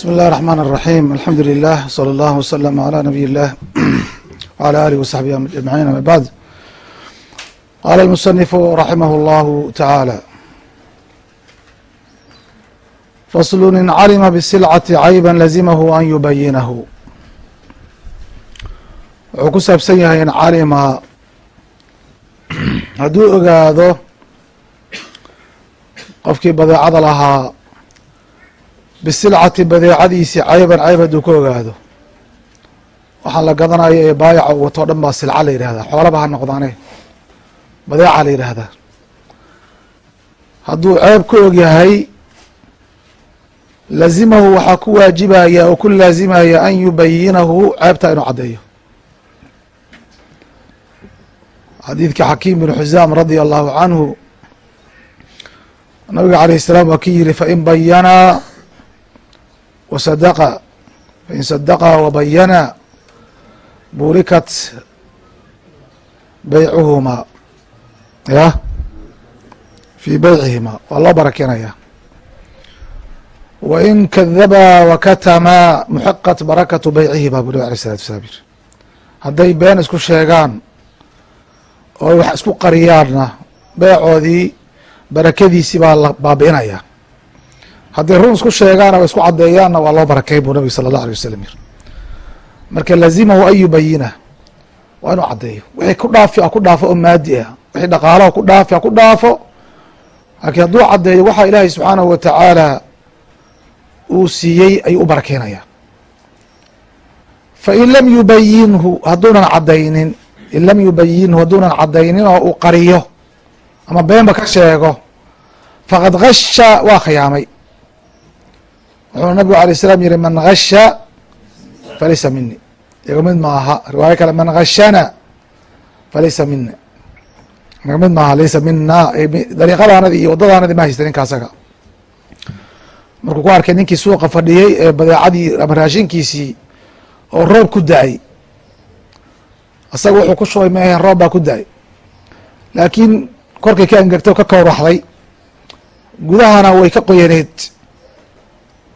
بsم الlh الرحمن الرحيم الحمdu لله صلى الله وسلم على نبي الله وعلى آله وصحبه أجمعين أmا بعد qال المصنف رحimه الله تعالى فصل in calima bالسلcة عayبا لزimه an yubayinahu wuxuu ku saabsan yahay in calima hadduu ogaado qofkii badeecada lahaa bisilcati badeecadiisi cayban cayb hadduu ka ogaado. Waxaa la gadanayo ee baayaca u wato o dhan baa silca la yidhahdaa. Xoolaba ha noqdaane. Badeeca la yidhaahdaa hadduu ceeb ka og yahay lazimahu waxaa ku waajibaya oo ku laazimaya an yubayinahu ceebta inuu caddeeyo. Xadiidkii xakiim bin xusaam radia allahu canhu nabiga alayh الsalaam waa ki yihi fain bayanaa وصدقa fain صدقa وbayana burikat beycuhuma ya fي beycihima waa loo barakinaya wain kadaba wakatama muxiqat barakatu beycihima bu nabg alيه الsalatu wasalaam yiri hadday been isku sheegaan oo wax isku qariyaanna beecoodii barakadiisi baa la baabi'inaya hadday run isku sheegaana o isku caddeeyaanna waa loo barakey buu nabig sala allah alay wasalam yiri. Marka lazimahu an yubayina waa inuu caddeeyo. Wixii ku dhaafi ku dhaafo oo maadi ah. Wixii dhaqaalaha ku dhaafi ha ku dhaafo. Laakiin hadduu caddeeyo waxaa ilaahay subxaanahu wa tacaala uu siiyey ayuu u barakeynayaa fain lam yubayinhu hadduunan caddaynin in lam yubayinhu hadduunan caddaynin oo uu qariyo ama beenba ka sheego faqad gasha waa khiyaamay wuxuu nabigu alay slam yihi man gasha falaysa mini iga mid maaha riwaayo kale man gashana falaysa mina iga mid maaha laysa mina dariiqadaanadi iyo waddadaanadi ma haysta ninka asaga markuu ku arkay ninkii suuqa fadhiyey ee badeecadii ama raashinkiisii oo roob ku da'ay asaga wuxuu ku shubay maahen roob baa ku da'ay laakiin korkay ka angegtay o ka kowraxday gudahana way ka qoyaneed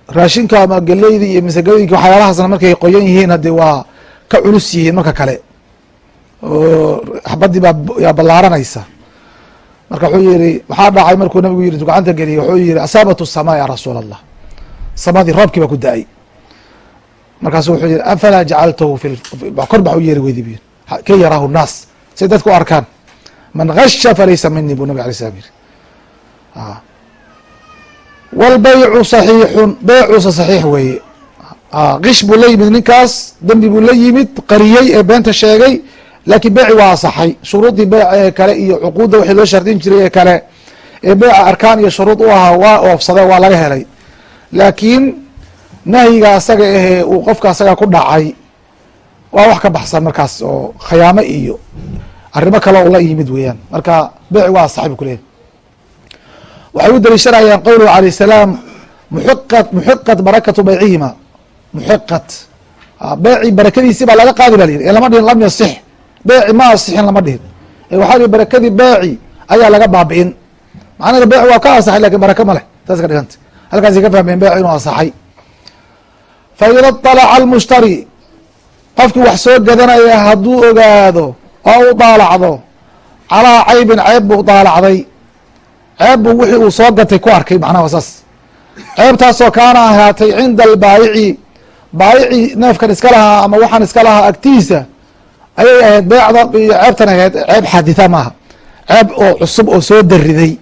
raashinka ama galeyda iyo masagadooyinka waxyaalahaasna markay qoyan yihiin hadde waa ka culus yihiin marka kale. Oo xabadii baa yaa ballaaranaysa. Marka wuxuu yihi waxaa dhacay markuu nabigu yiri gacanta geliyey wuxuu yihi asaabat الsamaa ya rasuul allah samadii roobkii baa ku da'ay. Markaasu wuxuu yihi afalaa jacaltahu kor bax u yeeri weydi ka yaraahu naas? Say dadka arkaan. Man gasha falaysa mini buu nabig alay slam yiri walbaycu saxiixun beycuusa saxiix weeye qish buu la yimid ninkaas dembi buu la yimid qariyey ee beenta sheegay laakiin beeci waa asaxay shuruuddii beyca ee kale iyo cuquudda waxay loo shardin jiray ee kale ee beyca arkaan iyo shuruud u ahaa waa oofsaday waa laga helay laakiin nahyiga asaga ahee uu qofka asaga ku dhacay waa wax ka baxsan markaas oo khayaamo iyo arrimo kale oo la yimid weeyaan marka beyci waa asaxay buu kuleeyahy waxay u daliishanayaan qowluhu alayه الsalaam muxiqat muxiqat barakatu beycihima muxiqat beeci barakadiisi baa laga qaadi ba la yidhi lama dhihin lam yasix beeci ma asixin lama dhihin waxaa li barakadii beeci ayaa laga baabi'in macnaha beeci waa ka asaxay lakin baraka ma leh saas ka dhiganta halkaasay ka fahmeen beeci inuu asaxay faida طalaca almushtari qofkii wax soo gadanaya hadduu ogaado oo u daalacdo calaa caybin ceeb buu daalacday ceeb buu wixii uu soo gatay ku arkay macnaha saas. Ceebtaasoo kaana ahaatay cinda albaayici baayici neefkan iska lahaa ama waxaan iska lahaa agtiisa ayay ahayd beecda iyo ceebtan ahayd ceeb xaaditha maaha. Ceeb oo cusub oo soo dariday.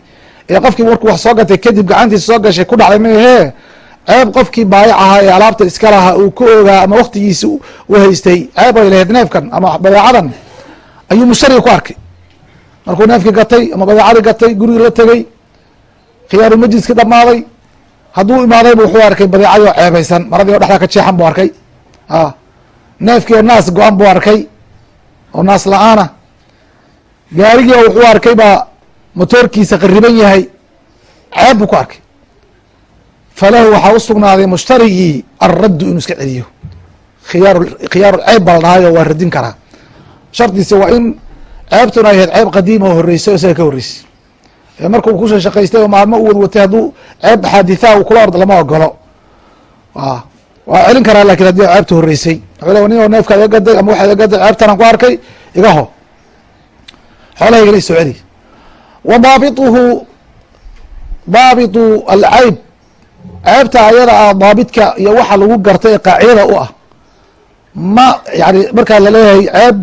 Ee qofkii markuu wax soo gatay kadib gacantiisa soo gashay ku dhacday maahee ceeb qofkii baayic ahaa ee alaabta iska lahaa uu ka ogaa ama waktigiisi u haystay ceeb ay lahayd neefkan ama badeecadan. Ayuu mushtariga ku arkay. Markuu neefkii gatay ama badeecadii gatay gurigii la tegey khiyaaru majliskii dhamaaday hadduu imaadaybu wuxuu arkay badeecadii oo ceebaysan. Maradii oo dhexdaa ka jeexan buu arkay. Neefkii oo naas go-an buu arkay. Oo naas la'aana. Gaarigii oo wuxuu arkay baa motoorkiisa qariban yahay. Ceeb buu ku arkay. Falahu waxaa usugnaaday mushtarigii alraddu inuu iska celiyo. Khiyaar khiyaaru ceeb baa la dhahayo waa radin karaa. Shardiisi waa in ceebtuna ay ahayd ceeb qadiima oo horreysay o isaga ka horreysay markuu ku soo shaqaystay oo maalmo u wadwatay hadduu ceeb xaadithaa uu kula ordo lama ogolo waa celin karaa laakiin haddii ceebta horeysay wuxuu nin neefka iga gaday ama waxa iga gaday ceebtanaan ku arkay igaho xoolahayga isoo celi. Wa daabituhu daabitu alcayb. Ceebta ayada ah daabidka iyo waxa lagu gartay ee qaacidada u ah. Ma yani markaa la leeyahay ceeb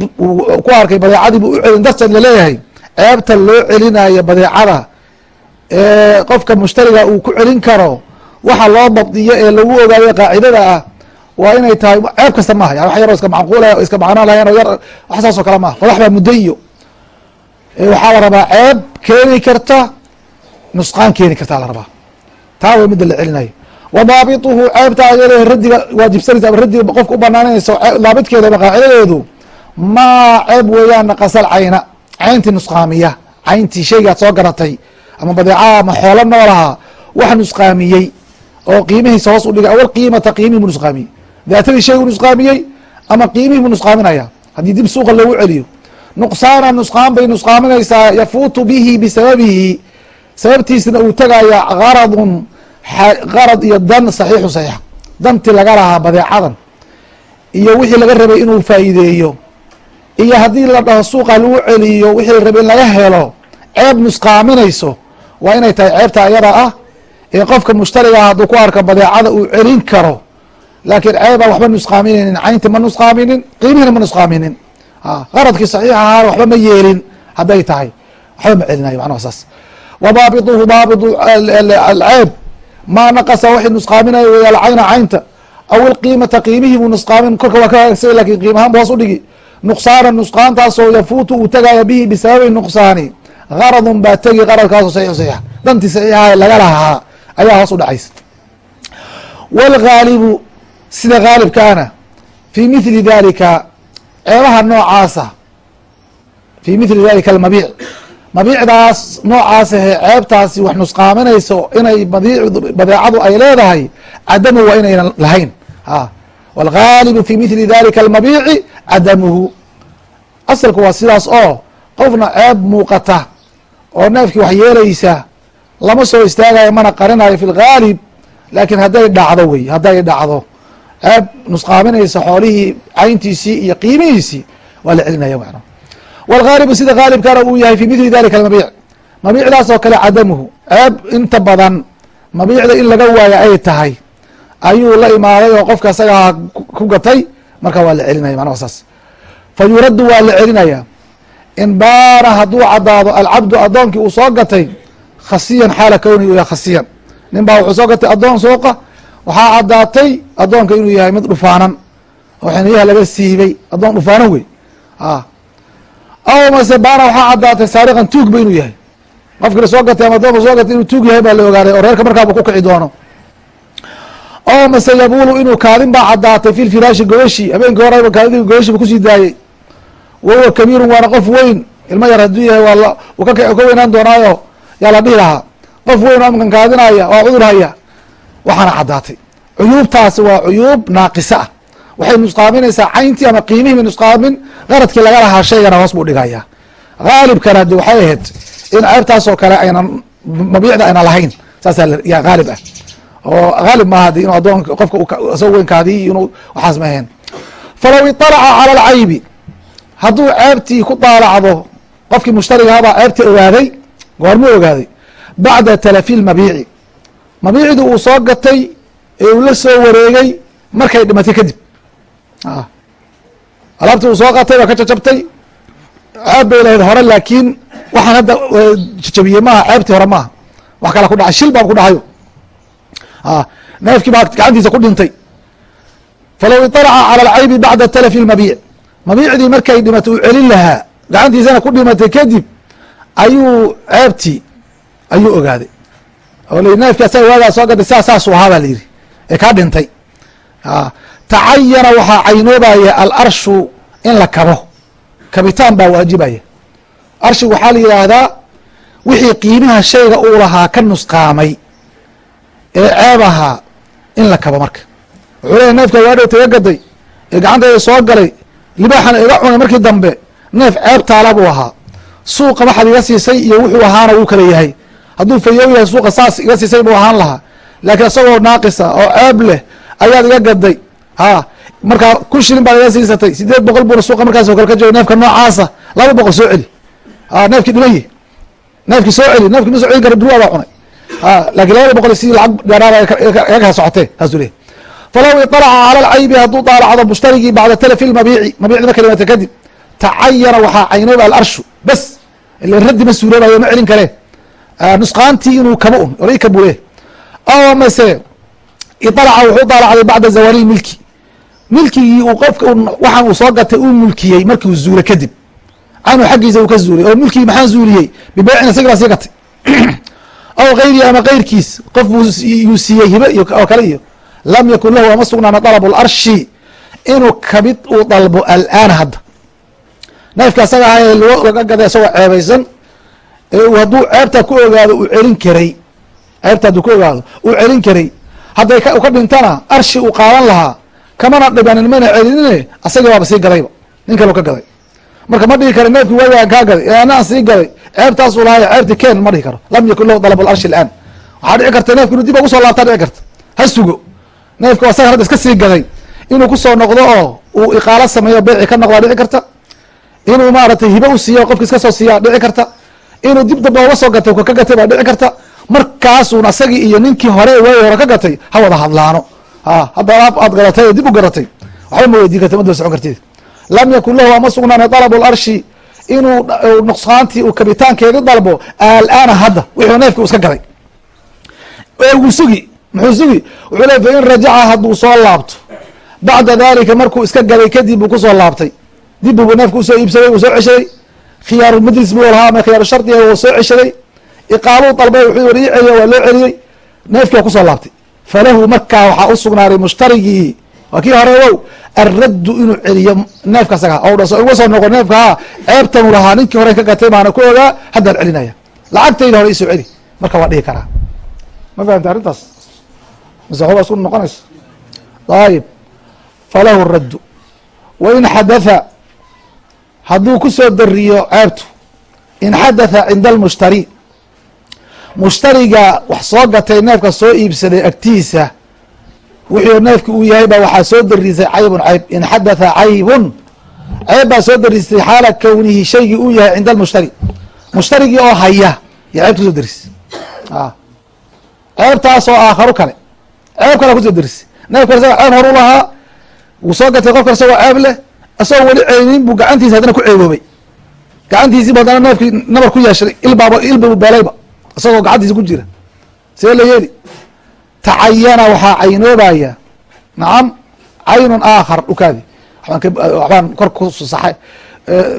ku arkay badeecadii bu u celin darteed la leeyahay ceebta loo celinayo badeecada ee qofka mushtariga uu ku celin karo waxa loo dabdiyo ee lagu ogaayo qaacidada ah waa inay tahay ceeb kasta maaha. Yani wax yaroo iska macquula iska macnaan lahayn oo yar wax saas oo kale maaha. Madax baa muddo iyo waxaa la rabaa ceeb keeni karta nusqaan keeni kartaa la rabaa. Taa way midda la celinayo wa daabituhu ceebta ayada radiga waajibsanaysa ama radiga qofka u banaananaysa daabitkeeda ama qaacidadeedu maa ceeb weeyaan naqasal cayna. Cayntii nusqaamiya. Cayntii shaygaad soo garatay ama badeecaha ama xoolo noolaha wax nusqaamiyey oo qiimihiisa hoos u dhigay. Awal qiimata qiimihi bu nusqaamiyey. Daatadii shaygu nusqaamiyey ama qiimihi buu nusqaaminaya. Haddii dib suuqa loogu celiyo. Nuqsaana nusqaan bay nusqaaminaysaa yafuutu bihi bisababihi. Sababtiisna uu tegaya garadun garad iyo dan saxiixu saxiix dantii laga lahaa badeecadan. Iyo wixii laga rabay inuu faa'iideeyo. Iyo haddii la dhaho suuqa lagu celiyo wixii la rabay in laga helo ceeb nusqaaminayso waa inay tahay ceebta ayada ah ee qofka mushtarigaa hadduu ku arka badeecada uu celin karo. Laakiin ceebaa waxba nusqaaminaynin caynti ma nusqaaminin qiimihina ma nusqaaminin. Qaradkii saxiix ahaana waxba ma yeelin hadday tahay. Waxba ma celinayo macnaha saas. Wa daabituhu daabitu alceeb maa naqasa waxay nusqaaminayo wey alcayna caynta. Aw ilqiimata qiimihii buu nusqaamin korka waa ka haagsay laakiin qiimahaan bu hoos udhigi nuqsaana nusqaantaasoo yafuutu uu tegaya bihi bisababi nuqsaani garadun baa tegi qaradkaasoo saxiix saxiix dantii saxiixaha laga lahaa ayaa hoos u dhacaysa. Wاlgaalibu sida gaalibkaana fii mithli dalika ceebaha noocaasa fii mithli dalika almabiic. Mabiicdaas noocaas ahe ceebtaasi wax nusqaaminayso inay badeecadu ay leedahay cadamu waa inaynan lahayn. Wاlgaalibu fi mithli dalika almabiici cadamuhu asalku waa sidaas oo qofna ceeb muuqata oo neefkii wax yeelaysa lama soo istaagayo mana qarinayo fi lgaalib laakiin hadday dhacdo wey hadday dhacdo. Ceeb nusqaaminaysa xoolihii cayntiisii iyo qiimihiisii waa la celinaya macna wاlgaalibu sida gaalibkana uu yahay fi mithli dalika almabiic mabiicdaas oo kale cadamuhu. Ceeb inta badan mabiicda in laga waayo ay tahay ayuu la imaaday oo qofka isagaa ku gatay marka waa la celinaya macnaha saas. Fa yuraddu waa la celinaya in baana hadduu caddaado alcabdu addoonkii uu soo gatay khasiyan xaala kowni u yahay khasiyan. Nin baa wuxuu soo gatay addoon suuqa waxaa caddaatay addoonka inuu yahay mid dhufaanan. Oo xiniyaha laga siibay addoon dhufaanan wey. Aw mase baana waxaa caddaatay saariqan tuug ba inuu yahay. Qofkii la soo gatay ama addoonka soo gatay inuu tuug yahay baa la ogaaday oo reerka markaaba ku kici doono. Oo mase yabuulu inuu kaadin baa caddaatay fi lfiraashi gogashi habeenkii horeba kaadidii gogashi ba ku sii daayey wahuwa kabiirun waana qof weyn. Ilmo yar hadduu yahay waa ka weynaan doonaayo yaa la dhihi lahaa qof weyn oo imkan kaadinaya waa cudur haya. Waxaana caddaatay. Cuyuubtaasi waa cuyuub naaqisa ah. Waxay nusqaaminaysaa cayntii ama qiimihii bay nusqaamin qaradkii laga lahaa shaygana hoos buu dhigaya haalibkana de waxay ahayd in ceebtaas oo kale aynan mabiicda ayna lahayn saasaa yaa haalib ah. Oo haalib maaha de inuu adoon qofka isagoo weynkaadii inuu waxaas ma ahayn. Falow iطalaca cala alcaybi hadduu ceebtii ku daalacdo qofkii mushtarigahabaa ceebtii ogaaday goormuu ogaaday bacda talafi lmabiici mabiicdii uu soo gatay ee uu la soo wareegay markay dhimatay kadib alaabtii uu soo gatay waa ka jajabtay ceeb bay lahayd hore laakiin waxaan hadda jajabiyey maaha ceebtii hore maaha wax kala ku dhacay shil baan ku dhacayo neefkii baa gacantiisa ku dhintay falow iطalaca calى alcaybi bacda talafi اlmabiic mabiicdii markay dhimatay uu celin lahaa gacantiisana ku dhimatay kadib ayuu ceebtii ayuu ogaaday. Oo l neefkii asaga waagaa soo gatay saa saasuu ahaa baa layidhi ee kaa dhintay. Tacayana waxaa caynoobaya alarshu in la kabo kabitaan baa waajibaya. Arshigu waxaa la yidhaahdaa wixii qiimaha shayga uu lahaa ka nusqaamay ee ceeb ahaa in la kabo marka. Wuxuu leeya neefka waadhowta iga gaday ee gacantayda soo galay libaaxana iga cunay markii dambe neef ceeb taala buu ahaa. Suuqa waxaad iga siisay iyo wuxuu ahaana wuu kala yahay. Hadduu fayow yahay suuqa saas iga siisay buu ahaan lahaa. Laakiin isagoo naaqisa oo ceeb leh ayaad iga gaday ha markaa kun shilin baad iga siisatay. Sideed boqol buuna suuqa markaas o kale ka jooga neefka noocaasa laba boqol soo celi. A neefkii dhimaye neefkii soo celi neefki ma soo celi kara durwaa baa cunay. A laakiin labada boqol si lacag dheeraada iga kala socotee saasuu falaw iطalaca cala lcaybi hadduu daalacdo mushtarigii bacda talafi lmabiici mabiicdi marka dhimata kadib tacayana waxaa caynooba alarshu bes ila raddi ma suuroobayo ma celin kale nusqaantii inuu kaba un oray kabule o mase iطalaca wuxuu daalacday bacda zawaali milki milkigii uu qofka waxaan uu soo gatay uu mulkiyey markii uu zuulay kadib canhu xaggiisa uu ka zuulay oo mulkigii maxaa zuuliyey bibeecin isagi baa sii gatay aw gayrihi ama keyrkiis qof yuu siiyey hibe oo kale iyo lam yakun lahu ama sugnaana dalab larshi inuu ka mid uu dalbo alaan hadda neefka asaga aha laga gaday isagoo ceebaysan hadduu ceebtaa ku ogaado uu celin karay. Ceebta hadduu ku ogaado uu celin karay. Hadday ka dhintana arshi uu qaadan lahaa. Kamana dhibanin mana celinine asagii waaba sii gadayba nin kalo ka gaday. Marka ma dhihi karo neefkii waagaan kaa gaday. Anaan sii gaday. Ceebtaasuu lahay ceebti ken ma dhihi karo. Lam yakun lahu dalab larshi ilaan waxaa dhici karta neefki inu dib ugu soo laabtaa dhici karta. Ha sugo neefka asaga hadda iska sii gaday. Inuu ku soo noqdo oo uu iqaalo sameeyo beyci ka noqdaa dhici karta. Inuu maaragtay hibe u siiyo qofki iska soo siiyaa dhici karta. Inuu dib damba uga soo gatay ka gatay baa dhici karta. Markaasuun asagii iyo ninkii hore waagi hore ka gatay ha wada hadlaano. A hadda aad gadatay oo dib u garatay. Waxba ma weydiin karta ma daba socon kartid. Lam yakun lahu ama sugnaana dalab larshi inuu nuqsaantii uu kabitaankeedi dalbo alaana hadda wixuu neefki u iska gaday uu sugi muxuu sugi wuxuu le fa in rajaca hadduu soo laabto bacda dalika markuu iska gaday kadib buu ku soo laabtay. Dib buu neefka u soo iibsaday uu soo ceshaday. Khiyaaru majlis buu lahaa ama khiyaaru shardiga wuu soo ceshaday. Iqaaluu dalbay wuxuu war ii waa loo celiyey. Neefkii waa ku soo laabtay. Falahu markaa waxaa u sugnaaday mushtarigii waa kii hore wow. Alraddu inuu celiyo neefka asaga o dhaso uga soo noqo neefka ha ceebtanu lahaa ninkii hore ka gatay baana ku ogaa haddaan celinaya. Lacagtayda hore isoo celi. Marka waa dhihi karaa. Ma fahamta arrintaas mase waxba isku noqonaysa ayib falahu raddu. Wain xadatha hadduu ku soo dariyo ceebtu in xadatha cinda almushtari mushtariga wax soo gatay neefka soo iibsaday agtiisa wuxuu neefki uu yahay baa waxaa soo darisay caybun cayb. In xadatha caybun ceeb baa soo darisay xaala kownihi shaygii uu yahay cinda almushtari mushtarigii oo haya iyo ceebta ku soo darisay. Ceebtaasoo aakharu kale ceeb kale ku soo darisay neefka isaga ceeb horu lahaa. Wuu soo gatay qofkan isagoo ceeb leh. Isagoo weli celinin buu gacantiisa haddana ku ceeboobay. Gacantiisiibu haddana neefkii nabar ku yeeshay. Ilbaaba ilbabu beelayba isagoo gacantiisa ku jira. See la yeeli. Tacayana waxaa caynoobaya. Nacam caynun aakhar dhukaadi waxbaan kor ku saxay.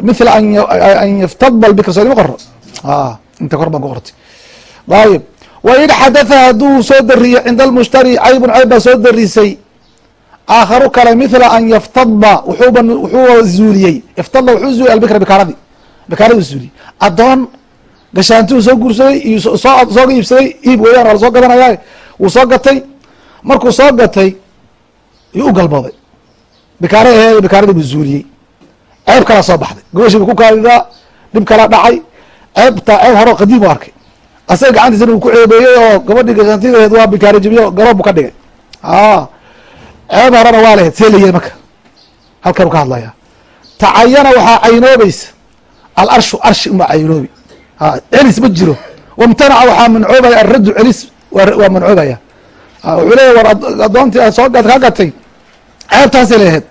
Mithla an yaftadbal bikr soo ima qoro inta kor baan ku qortay. Ayib wain xadatha hadduu soo dariyo cinda almushtari caybun cayb baa soo darisay. Aakharu kale mithla an yaftadba wuxuuba wuxuu zuuliyey. Iftadba wuxuu zuuliyay albikra bikaaradii. Bikaaradii zuuliyey. Addoon gashaantiuu soo guursaday iyo soo soo iibsaday iib weeyaan waa la soo gadanaya wuu soo gatay. Markuu soo gatay yuu u galbooday. Bikaara aheed bikaaradii buu zuuliyey. Ceeb kalaa soo baxday. Gobashii bu ku kaadidaa dhib kala dhacay. Ceebta ceeb hore qadiim arkay asaga gacantiisana uu ku ceebeeyey oo gabadhii gashaantidaheed waa bikaara jibiyo garoob bu ka dhigay. A ceeb horena waa laheyd see layihi marka. Halkan u ka hadlaya. Tacayana waxaa caynoobaysa alarshu arshi uma caynoobi. Celis ma jiro. Wamtanaca waxaa mancoobaya alraddu celis waa mancoobaya. Wuxuu leeya war addoontii aad soo kaa gatay ceebtaasay laheyd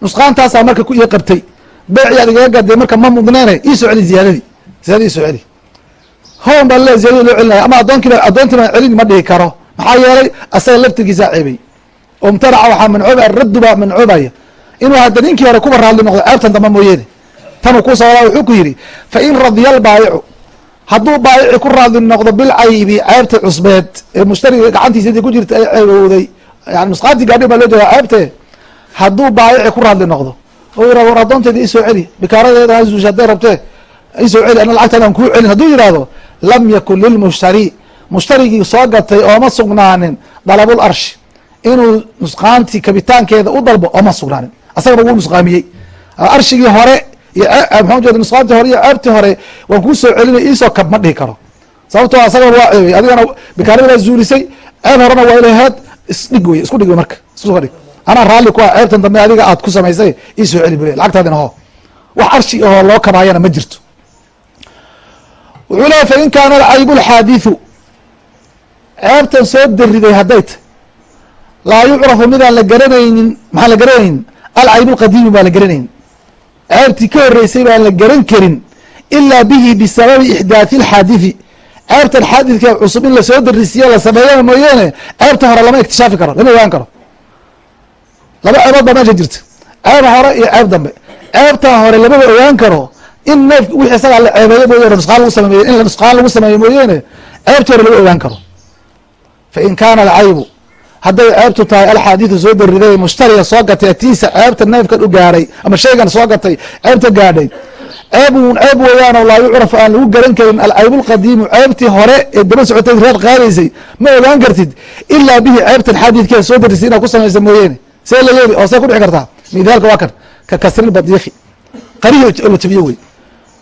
nusqaantaasaa marka ku ii qabtay. Beeci aad igaga gaday marka ma mudneene iisoo celi ziyaadadii. Ziyaadadi isoo celi hoon baa le ziyadadi loo celinaya ama addoonkiiba addoontii baan celin ma dhihi karo. Maxaa yeelay asaga laftirkiisaa ceebay. Wamtanaca waxaa mancoobaya alraddu baa mancoobaya. Inuu hadda ninkii hore kuba raadli noqdo ceebtan damba mooyeene tanuu ku sababaa wuxuu ku yidhi fa in radiya albaayicu hadduu baayici ku raadli noqdo bilcaybi ceebta cusbeed ee mushtariga gacantiisa ku jirta ay ceebowday. Yani nusqaantii gaadhi baa loo jeeda ceebte. Hadduu baayici ku raadli noqdo oo yihahdo war addoonteeda isoo celi bikaaradeeda ha zuusha hadday rabtee isoo celi ana lacagtaadaan kuu celin. Hadduu yihahdo lam yakun lilmushtari mushtarigii soo gatay ooma sugnaanin dalabul arshi. Inuu nusqaantii kabitaankeeda u dalbo ooma sugnaanin. Asagana wuu nusqaamiyey. Arshigii hore iyo ujeeda nusqaantii hore iyo ceebtii hore waan kuu soo celinay iisoo kab ma dhihi karo. Sababtoo asagana waa ceebay. Adigana bikaaradi baa zuulisay ceeb horena waa laheed isdhig wey isku dhig wey marka isku fadhig anaa raalli ku ah ceebtan dambe adiga aad ku samaysay ii soo celi bule lacagtaadina hoo. Wax arshi ahoo loo kabaayana ma jirto wuxuu leeya fain kaana alcaybu lxaadithu ceebtan soo dariday hadday tahy laa yucrafu midaan la garanaynin maxaan la garanaynin alcayb lqadiimi baan la garanaynin ceebtii ka horeysay baan la garan karin ilaa bihi bisababi ixdaathi اlxaadiثi ceebtan xaadidka cusub in la soo darisiyo la sameeyana mooyeene ceebta hore lama ikhtishaafi karo lama ogaan karo. Laba ceebood baa meesha jirta. Ceeb hore iyo ceeb dambe. Ceebta hore lamaba ogaan karo in neef wixi isagaa la ceebeeyo mooye nusqaan lagu sameey in nusqaan lagu sameeyo mooyeene ceebta hore lama ogaan karo. Fain kaana alcaybu hadday ceebtu tahay alxaadiidu soo dariday mushtariga soo gatay atiisa ceebta neefkan u gaaray ama shaygan soo gatay ceebta gaadhay. Ceebun ceeb weeyaanoo laa yucraf aan lagu garan karin alcayb lqadiimu ceebtii hore ee daba socotay reer qaadaysay. Ma ogaan kartid ilaa bihi ceebtan xaadiidkeeda soo darisay inaad ku samaysa mooyeene. See la yeeli oo see ku dhici kartaa? Mithaalka waa kan ka kasri badiiki qarihii oo la jabiyo wey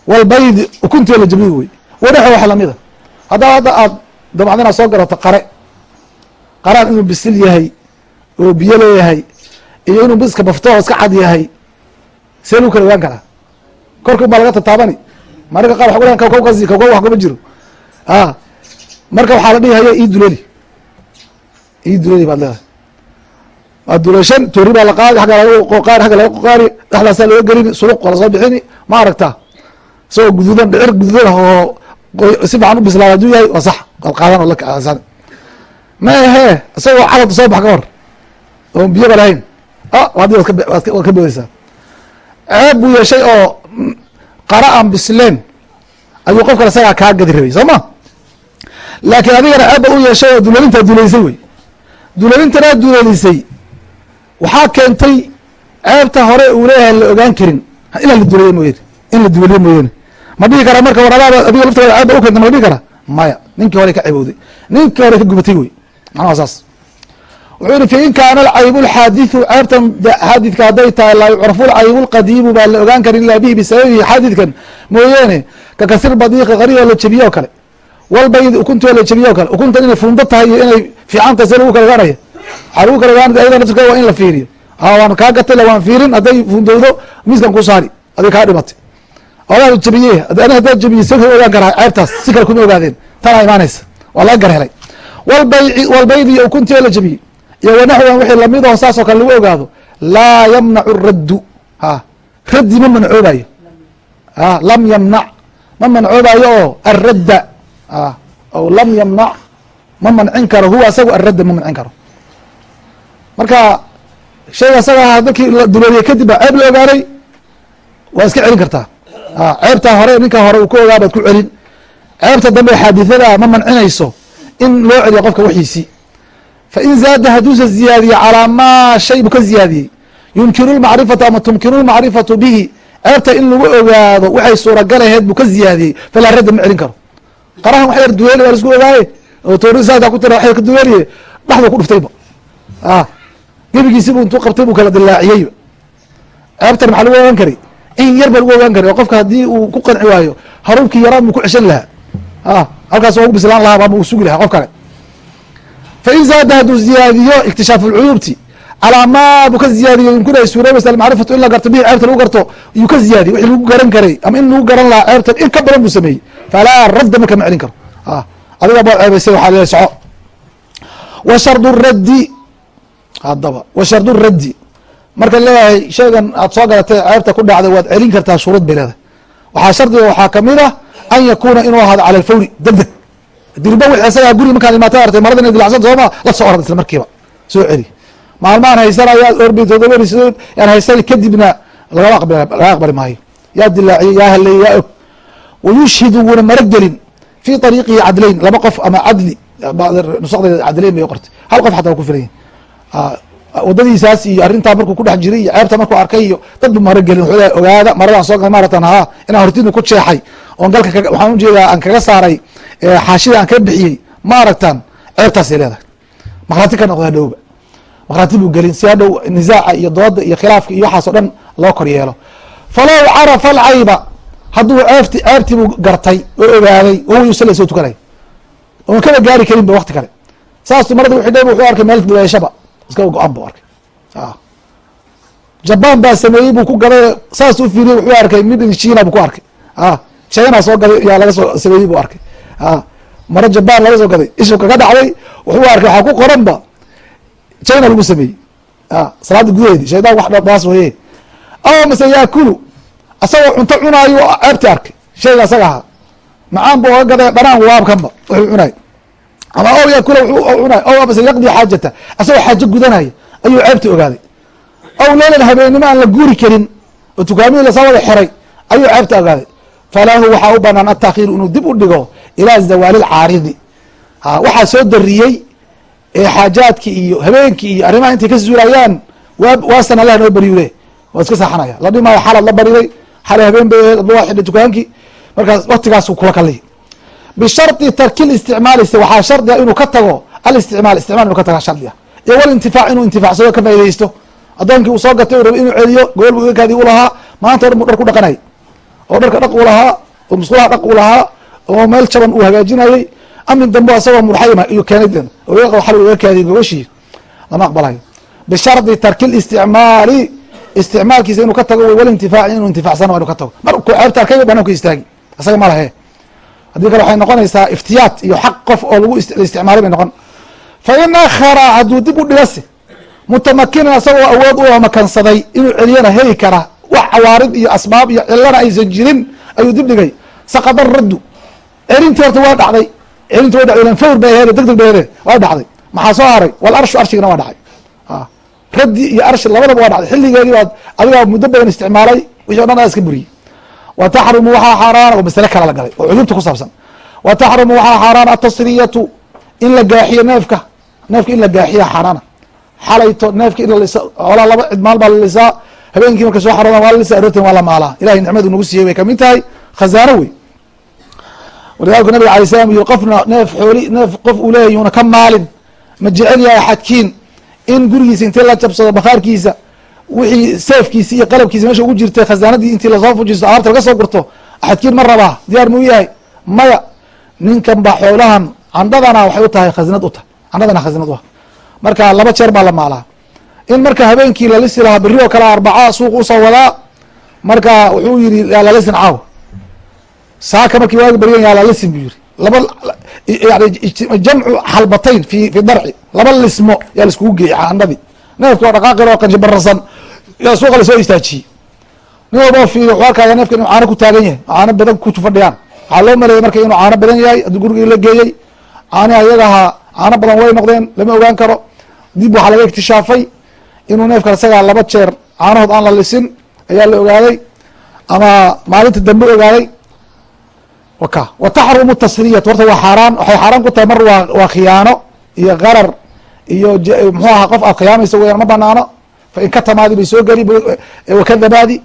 walbaydi ukuntii oo la jabiyo wey wanaxa wax lamida haddaba hadda aad damacda inaad soo garato qare qaraan inuu bisil yahay oo biyo leeyahay iyo inuu biska bafto oo iska cad yahay see lagu kala ogaan karaa korka baa laga tataabani mararka qaar waa ku kawkas kakow wax kuma jiro a marka waxaa la dhihi haya ii duleli ii duleli baad leedahay waa dulashan toori baa la qaadi agga laga qoqaari agga laga qoqaari dhexdaasaa laga gelini suluq waa la soo bixini ma aragta isagoo guduudan dhicir guduudan oo si fiican u bislaada haduu yahay waa sax. Waad qaadan oo la ma ahee isagoo calad soo bax ka hor. Oon biyoba lahayn. Adi waad ka boodeysaa ceeb buu yeeshay oo qara aan bisleen ayuu qof kale isagaa kaa gadi rabay soo ma? Laakiin adigana ceebba u yeeshay oo dulelintaa duleysay wey. Dulelintanaa dulelisay waxaa keentay ceebta hore uu leeyahay la ogaan karin. Inaan la duleliye mooyane in la duleliye mooyane. Ma dhihi karaa marka waradaada adiga lafteeda ceebba u keenta ma la dhihi karaa maya. Ninkii hore ka ceebowday ninkii hore ka gubatay wey. Macnaha saas? Wuxuu yihi fain kaana alcaybu lxaadiثu ceebtan xaadidka hadday tahay laa yucrafu lcaybu lqadiimu baan la ogaan karin ilaa bihi bisababihi xaadidkan. Mooyeene ka kasir badiiqi qariyo la jebiye o kale. Walbaydi ukunti oo la jebiye o kale. Ukuntan inay fuundo tahay iyo inay fiican tahay se lagu kala ogaanaya waxaa lagu kala ogaanaya ayada laftirkeeda waa in la fiiriyo. Waan kaa gatay waan fiirin hadday fuundowdo miiskan ku saari. Aday kaa dhimatay odaa jebiye ani haddaa jebiye si ogaan karaa ceebtaas si kale kuma ogaadeen tanaa imaanaysa. Waa laga gar helay walbayci walbaydi iyo ukunti oo la jebiyey iyo wanaxwan wixii la mid saas oo kale lagu ogaado laa yamnacu raddu. Ha. Raddi ma mancoobayo a lam yamnac. Ma mancoobayo oo aradda aw lam yamnac. Ma mancin karo. Huwa asagu aradda ma mancin karo. Marka shayga asaga markii la duleeliye kadib ceeb la ogaaday. Waa iska celin kartaa ceebtaa hore ninka hore uu ka ogaa baad ku celin. Ceebta dambe xaadithada ma mancinayso in loo celiyo qofka waxiisii fain zaada hadduusa ziyaadiye calaa maa shay buu ka ziyaadiyey. Yumkinu lmacrifatu ama tumkinu lmacrifatu bihi. Ceebta in lagu ogaado waxay suuragalaheed buu ka ziyaadiyey falaa radda ma celin karo. Qarahan wax yar duleeli waa la isku ogaaye oo ku tira wax yar ka duleeliye dhaxduu ku dhuftayba gebigiisibu intuu qabtay buu kala dilaaciyeyba ceebtan maxaa lagu ogaan karay in yar baa lagu ogaan karay oo qofka haddii uu ku qanci waayo haruubkii yaraan buu ku ceshan lahaa. A halkaas waa bislaan lahaa baama uu sugi lahaa qof kale. Fain zaada hadduu ziyaadiyo iktishaaf lcuyuubti calaa maa buu ka ziyaadiyo yumkin ay suuroobaysa almacrifatu in la garto bihi ceebta lagu garto yuu ka ziyaadiye wixii lagu garan karay ama in lagu garan lahaa ceebtan in ka badan buu sameeyey. Falaa radda ma celin karo. Adiga baad ceebaysay waxaa leeyahay soco. Wa raddi haddaba wa raddi marka leeyahay shaygan aad soo garatay ceebta ku dhacday waad celin kartaa shuruud bay leedahay. Waxaa shardiga waxaa ka mid ah an yakuuna inuu ahaado cala alfawri deg deg dirba wixii isagaa guri markaad imaata artay marada inay dilacsanto sooma la soo orad isla markiiba. Soo celi. Maalmaan haysanayaad orbi todobari sidood yaan haysan kadibna lagama aqbal laga aqbali maayo. Yaa dilaaciyey yaa haleeyey yaa og. Wayushhidu wuuna maragelin fii ariiqihi cadlayn laba qof ama cadli nusaqdeeda cadlayn bay qortay. Hal qof xataa ku filan yahi wadadiisaas iyo arrintaa markuu kudhex jiray iyo ceebta markuu arkay iyo dad bu maragelin wuxuu lehay ogaada maradaan soo maaratan ha inaan hortidna ku jeexay oon galka waxaan u jeedaa aan kaga saaray xaashida aan ka bixiyey ma aragtaan ceebtaasay leedahay. Makrati ka noqda hadhowba. Makrati buu gelin si hadhow nisaaca iyo dooda iyo khilaafka iyo waxaas dhan loo kor yeelo. Falow carafa alcayba hadduu ceebti ceebtii buu gartay oo ogaaday wahuwa yusalla soo tukanay. Oon kaba gaari karin ba wakti kale saas marada wuxuu arkay meel duleeshaba iska go-an bu arkay jaban baa sameeyey buu ku gaday saas u wuxuu arkay midin china buu ku arkay china soo gaday yaa laga soo sameeyey buu arkay maro jaban laga soo gaday ishu kaga dhacday wuxuu arkay waxaa ku qoran ba china lagu sameeyey salaada gudaheedi shaydaan wax baas weye aw mase yaakulu asagoo cunto cunaayo ceebti arkay shayga asaga ahaa macaan bu oga gaday dhanaan waabkanba wuxuu cunaay ama o yaakula wuxuu cunaay o mase yaqdi xaajata asagoo xaajo gudanaya ayuu ceebti ogaaday. Aw leylan habeennimo aan la guuri karin oo tukaamihii la soo wada xiray ayuu ceebta ogaaday. Falahu waxaa u banaan atakhiiru inuu dib u dhigo ilaa zawaali lcaaridi waxaa soo dariyey ee xaajaadki iyo habeenkii iyo arrimaha intay ka suulayaan waasan allah noo baryule waa iska saaxanaya la dhimaayo xalad la bariday xalay habeen bay waa xidhay dukaankii markaas waktigaasu kula kaliy bishardi tarki listicmaalise waxaa shardiga inuu ka tago alisticmaal isticmal inu ka taga shardiga iyo walintifaac inuu intifaacsado ka faa'idaysto addoonkii uu soo gatay raba inuu celiyo gobol bu igakaadi u lahaa maanta o dhan bu dhar ku dhaqanay. Oo dharka dhaq u lahaa oo musqulaha dhaq u lahaa oo meel jaban uu hagaajinayey amin dambe asagoo murxayma iyo keenay xal uga kaadiy gogashii lama aqbalayo bishardi tarki listicmaali isticmaalkiisa inuu ka tago walintifaaci inuu intifacsana wa inu ka tago. Markuu ceebta arkay bananku istaagi. Isaga ma lahe haddii kale waxay noqonaysaa iftiyaat iyo xaq qof oo lagu isticmaalay bay noqon. Fa in akhara hadduu dib u dhigase mutamakinan asagoo awood u makansaday inuu celiyana heli kara wax cawaarid iyo asbaab iyo cilana aysan jirin ayuu dib dhigay. Saqada raddu celintii horta waa dhacday. Celinti way dhacday fawr bay aheede deg deg bay aheede waa dhacday. Maxaa soo haray wal arshu arshigana waa dhacay. Raddi iyo arshi labadaba waa dhacday. Xilligeedii baad adigaa muddo badan isticmaalay wixi o dhan aa iska buriyey wa taxrumu waxaa xaaraan oo masale kale la galay oo cuyubta ku saabsan. Wa taxrumu waxaa xaaraan atasriyatu in la gaaxiyo neefka neefka in la gaaxiya xaaraana xalayto neefka in lalisa xoolaa laba cid maal baa lalisaa habeenkii marka soo xaroodan waa lalisa aroortan waa la maalaa. Ilahay nicmadu nagu siiyey bay ka mid tahay. Khazaano wey walidalika nabiga alay slam yiri qofna neef xooli neef qof uu leeyahy una ka maalin. Ma jecel yahay axadkiin in gurigiisa intii la jabsado bakhaarkiisa wixii seefkiisi iyo qalabkiisa meesha ugu jirtay khazaanadii intii la soo fujisto alaabta laga soo gurto axadkiin ma rabaa diyaar muu yahay? Maya ninkan ba xoolahan candhadana waxay u tahay khazinad u tahay candhadana khazinad u ah marka laba jeer baa la maalaa. In marka habeenkii lalisi lahaa berri oo kale arbaca suuq u soo wadaa marka wuxuu yihi lalisin caaw saaka markii waagi baryan yaa lalisin buu yiri laba yani jamcu xalbatayn fi fi darci laba lismo yaa laiskugu geeyay candhadii neefki oo dhaqaaqir oo qanjibarasan yaa suuqa la soo istaajiyey nin walbao fiiriy waxu arkaya neefka inuu caano ku taagan yahay? Caano badan ku fadhiyaan waxaa loo maleeyay marka inuu caano badan yahay haddii gurigii la geeyey caanihi ayagaha caano badan way noqdeen lama ogaan karo. Dib waxaa laga iktishaafay inuu neefkan isagaa laba jeer caanahood aan la lisin ayaa la ogaaday. Ama maalinta dambe ogaaday waka wa taxrumu tasriyatu horta waa xaaraan waxay xaaraan ku tahay mar waa waa khiyaano iyo qarar iyo muxuu ahaa qof aad khiyaamaysa weyaan ma banaano fa in katamaadi bay soo geli wakadabaadi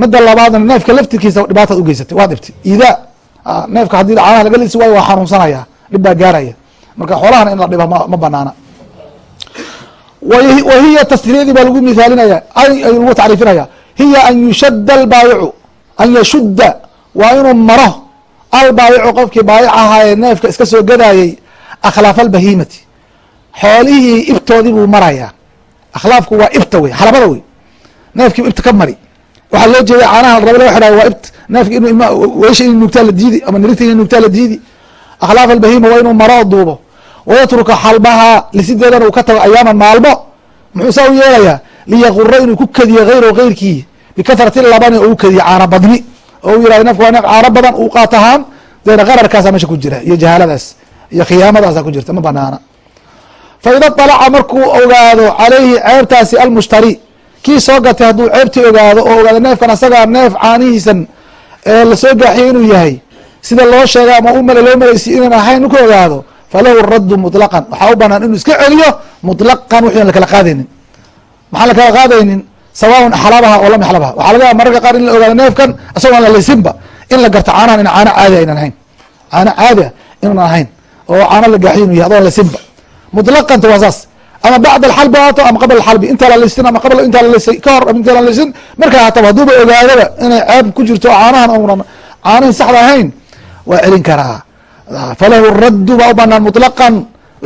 midda labaadna neefka laftirkiisa dhibaataad ugeysatay waa dhibtay idaa neefka haddii caanaha laga lisi waayo waa xanuunsanaya dhib baa gaaraya marka xoolahana in la dhiba ma banaana wa hiya tasriyadii baa lagu mithaalinaya lagu tacriifinaya hiya an yushada albaayicu an yashudda waa inuu maro albaayicu qofkii baayic ahaayee neefka iska soo gadaayey akhlaafa albahimati xoolihii ibtoodii buu marayaa akhlaafku waa ibta wey xalabada wey neefkii ibta ka mari. Waxaa loo jeeday caanaha raba laga xidhayo waa ibt neefki weysha in nuugtaa la diidi ama nirita in nuugtaa la diidi. Akhlaaf albahima waa inuu maro duubo. Wayatruka xalbaha lisideedana uu ka tago ayaaman maalmo. Muxuu saa u yeelayaa? Liyaqura inuu ku kediyo hayro keyrkii bikahrati labani oo u caano badni. Oo u yihahdo neefka waa neef caano badan uu qaat ahaan deena qararkaasa meesha ku jira iyo jahaaladaas iyo khiyaamadaasa ku jirta ma banaana faida alaca markuu ogaado calayhi ceebtaasi almushtari. Kii soo gatay hadduu ceebtii ogaado oo ogaado neefkan asagaa neef caanihiisan ee la soo gaaxiyo inuu yahay sida loo sheegay ama u loo malaysi inaan ahayn marku ogaado falahu raddu muطlaqan waxaa u banaan inuu iska celiyo muطlaqan wxu lakala qaadaynin. Maxaan lakala qaadaynin? Sawaaun axlabaha oo lam yaxlabha waxaa laga yaba mararka qaar in la ogaado neefkan isagoon lalaysinba in la garto caanahan in caano caadi ah a ahayn. Caano caadi ah inan ahayn oo caano la gaaxiyo inu yahy adoon laysinba muطlaqanta waa saas ama bacd alxalbi haato ama qabla alxalbi intaa la laysin ama qabla intaa lalaysay ka hor intaa la laysin markaa haataba hadduuba ogaadaba inay ceeb ku jirto caanahan uunan caanihin saxda ahayn waa celin karaa falahu raddu baa u banaan muطlaqan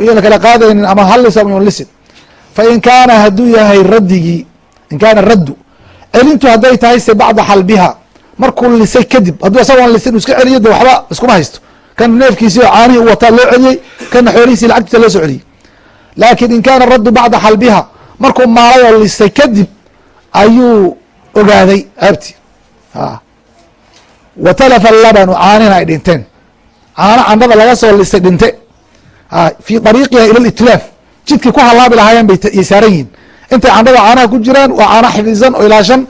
iyon kala qaadaynin ama hallis ama lisin fain kaana hadduu yahay raddigii in kaana raddu celintu hadday tahay se bacda xalbiha markuu lisay kadib hadduu isagoon lisin iska celiyo de waxba iskuma haysto kan neefkiisii oo caanihii u wataa loo celiyey kana xoolihiisi lacagtiisa loo soo celiyey laakin in kaana raddu bacda xalbiha markuu maalay oo lisay kadib ayuu ogaaday ceebti wa talafa labanu caanihina ay dhinteen. Caano candhada laga soo lisay dhinte fii ariiqiha ila litlaaf jidkii ku halaabi lahaayeen bay saaran yihiin intay candhada caanaha ku jiraan waa caana xifdisan oo ilaashan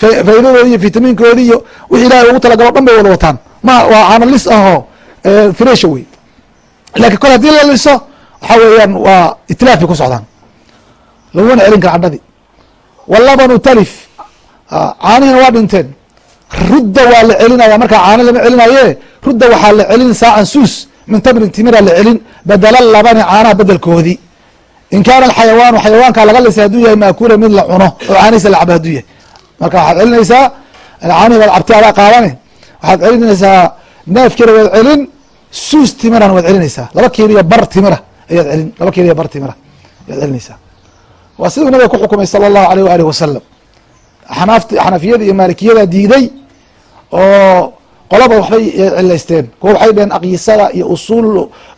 faa'idadoodi iyo fitamiinkoodi iyo wixi ilahay ugu talagalo o dhan bay wada wataan. Ma waa caano lis ahoo fresha wey. Lakin kol haddii la liso waxaa weeyaan waa itlaaf ku socdaan. Lagumana celin kara candhadii walabanu talif. Caanihina waa dhinteen. Rudda waa la celinaya markaa caano lama celinaye rudda waxaa la celin saacan suus. Min tamrin timira la celin. Badala labani caanaha bedelkoodii in kaana alxayawaanu xayawaanka laga lisay hadduu yahay maakula mid la cuno oo caanihiisa la cabo hadduu yahay. Marka waxaad celinaysaa caanihi baad cabti adaa qaadane waxaad celinaysaa neefkiina waad celin suus timirana waad celinaysaa. Laba kiiliyo bar timira ayaad celin laba kiiliyo bar timira ayaad celinaysaa. Waa siduu nabiga ku xukumay sala allahu aleyh waalih wasalam xanaafta xanafiyada iyo maalikiyada diiday oo qolaba waxbay cilaysteen. Kuwa waxay dheheen aqyisada iyo usul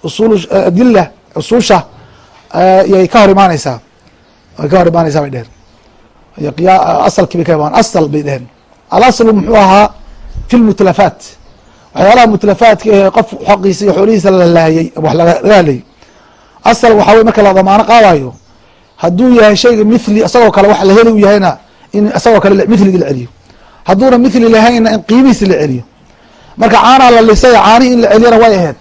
usul adila usuusha yay ka hor imaaneysaa way ka hor imaaneysaa bay dheheen asalkii bay ka imaan asal bay dheheen alaslu muxuu ahaa fi lmutlafaat waxyaalaha mutlafaadka ee qof xoqiisa iyo xoolihiisa la laayay wax laga hadlayay asal waxaa wey marka la damaano qaadayo hadduu yahay shayga mithli isagoo kale wax la heli u yahayna in isagoo kale mithligi la celiyo. Hadduuna mithli lahaynna in qiimihiisi la celiyo. Marka caanaha la lisay caanihi in la celiyana way aheyd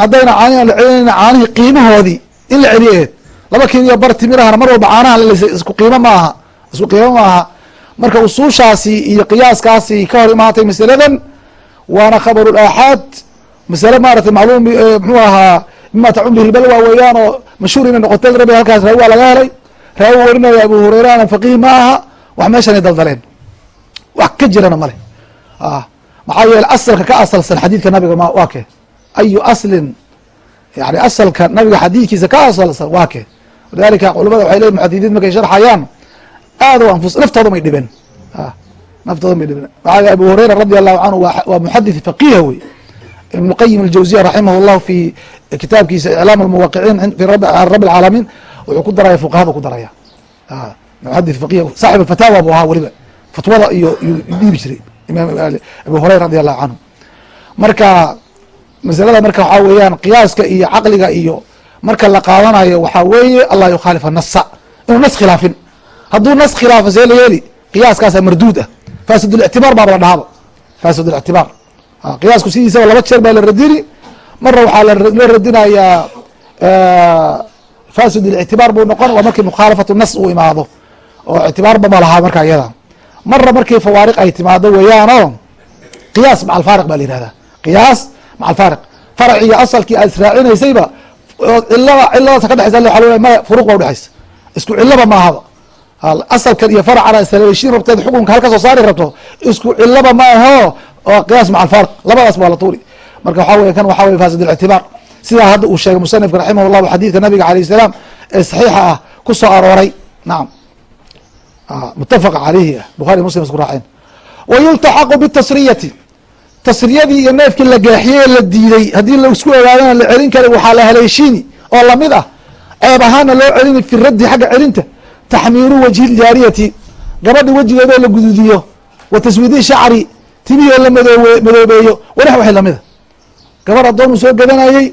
haddayna caanihi la celinayna caanihii qiimahoodii in la celiyo aheyd laba kiiliyo bar timirahana mar walba caanaha la lisay isku qiimo ma aha isku qiimo ma aha marka usuushaasi iyo qiyaaskaasi ka hor imaatay masaladan waana khabaru aaxaad. Masale maaratay macluum mxuu ahaa mima tacum bihi lbalwa weeyaan mashhuur inay noqotay rabi halkaas raawi laga helay. Raawi warinaya abu hureyreana faqiih ma aha wax meeshanay daldaleen. Wax ka jirana male maxaa yeele asalka ka asalsan xadiidka nabiga m waa ke ayu aslin yani asalka nabiga xadiidkiisa ka asalsan waa ke walidalika culamada waxay leyihin muxadidiin markay sharxayaan aad o anfus naftooda may dhibeen. Naftooda may dhibeen. Maxaa abu hureyra radi allahu canhu waa muxadith faqiha wey ibn qayim aljawziya raximah llahu fi kitaabkiisa iclaam almuwaqiciin fi rabi alcaalamiin wuxuu ku daraya fuqahada ku daraya muxadith faqih saaxib alfataawa buu ahaa weliba fatwada iyo dhiibi jiray imaam abu hureyra radi allahu canhu marka masalada marka waxaa weeyaan qiyaaska iyo caqliga iyo marka la qaadanayo waxaa weeye allah yukhaalifa nasa inuu nas khilaafin hadduu nas khilaafo see la yeeli qiyaaskaasa marduud ah fasidlictibaar baaba la dhahaba fasidlictibaar qiyaasku sidiisaba laba jeer baa la radini. Marna waxaa loo radinayaa fasid lictibaar buu noqon waa markii mukhaalafatu nas uu imaado. Oo ictibaarba ma lahaa marka iyada. Marna markii fawaariq ay timaado weeyaanoo qiyaas maca alfaariq baa la yihahdaa qiyaas maca alfaariq. Farac iyo asalkii aad israacinaysayba cilada ciladaasa ka dhexeysa waa lo maya furuq ba udhexeysa isku cilaba maahaba asalkan iyo faracana isaleeshiin rabteed xukunka halka soo saari rabto isku cilaba ma aho oo qiyaas maca alfaarq labadaas waa la tuuri. Marka waxaa wey kan waxaa wey fasid lictibaar sidaa hadda uu sheegay musanifka raximah llahu xadiidka nabiga alayh salaam ee saxiixa ah ku soo arooray. Nacam ah, mutafaqa caleyhi ah. Bukhari muslim isku raaceen. Wayultaxaqu bitasriyati. Tasriyadii iyo neefkii la gaaxiyey la diiday. Haddii la isku ogaadana la celin kara waxaa la haleeshiini. Oo la mid ah ceeb ahaana loo celini fi raddi xagga celinta. Taxmiiru wajhi ljaariyati gabadha wejigeedoo la gududiyo wa taswiidi shacri timihii la madoobe madoobeeyo wanax waxay lamida gabadh addoonuu soo gadanayey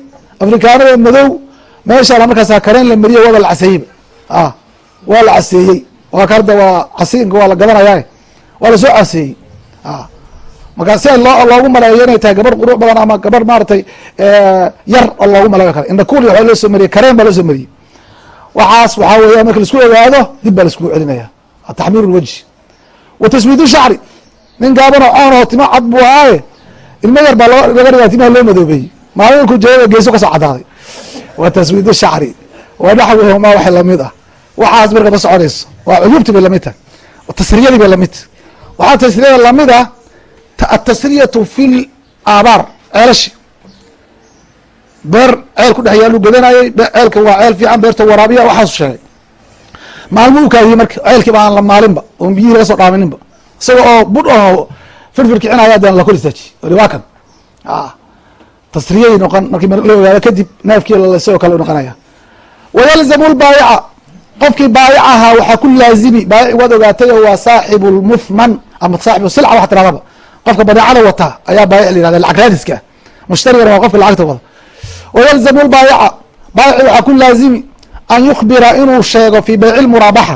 afrikaanada madow meeshaala markaasa kareen la mariye waaba la caseeyeyba a waa la caseeyey. Hadda waa casiinka waa la gadanaya waa la soo caseeyey. A markaa si loo loogu maleeyo inay tahay gabar qurux badan ama gabar maaratay yar oo loogu maleeyo kale indhakuuli waa loo soo mariyey kareen baa loo soo mariyey waxaas waxaa weya marki la isku ogaado dib baa laiskugu celinaya taxmiir lwajhi wa taswiidu shacri nin gaabanoo coon oo timo cad buu ahaaye ilmo yar baa laga dhigaa timaha loo madoobeeyey maalinku jeeda geeso ka soo cadaaday wa taswiidu shacri. Wa naxwihuma wax la mid ah. Waxaas marka ma soconayso. Waa cuyuubti bay la mid tahay. Tasriyadii bay la mid tahay. Waxaa tasriyada la mid ah atasriyatu fi aabaar ceelashi beer ceel ku dhex yaalu gadanayey ceelka waa ceel fiican beerta waraabiya waxaasu sheegay. Kaadiyey marka ceelkiiba aan la maalinba oon biyihii laga soo dhaamininba isaga oo budh oo firfir kicinaya adaan la kor istaajiye ori waa kan. Tasriyay noqon markii la ogaado kadib neefkii isagoo kale noqonaya. Wayalzamu lbaayica qofkii baayic ahaa waxaa ku laazimi baayic waad ogaatay oo waa saaxibu lmuthman ama saaxibu silca wax tiradaba qofka badeecada wata ayaa baayic la yihahda lacag raadiska. Mushtarigana waa qofka lacagta wada. Wayalzamu lbaayica baayici waxaa ku laazimi an yukbira inuu sheego fi beyci lmuraabaxa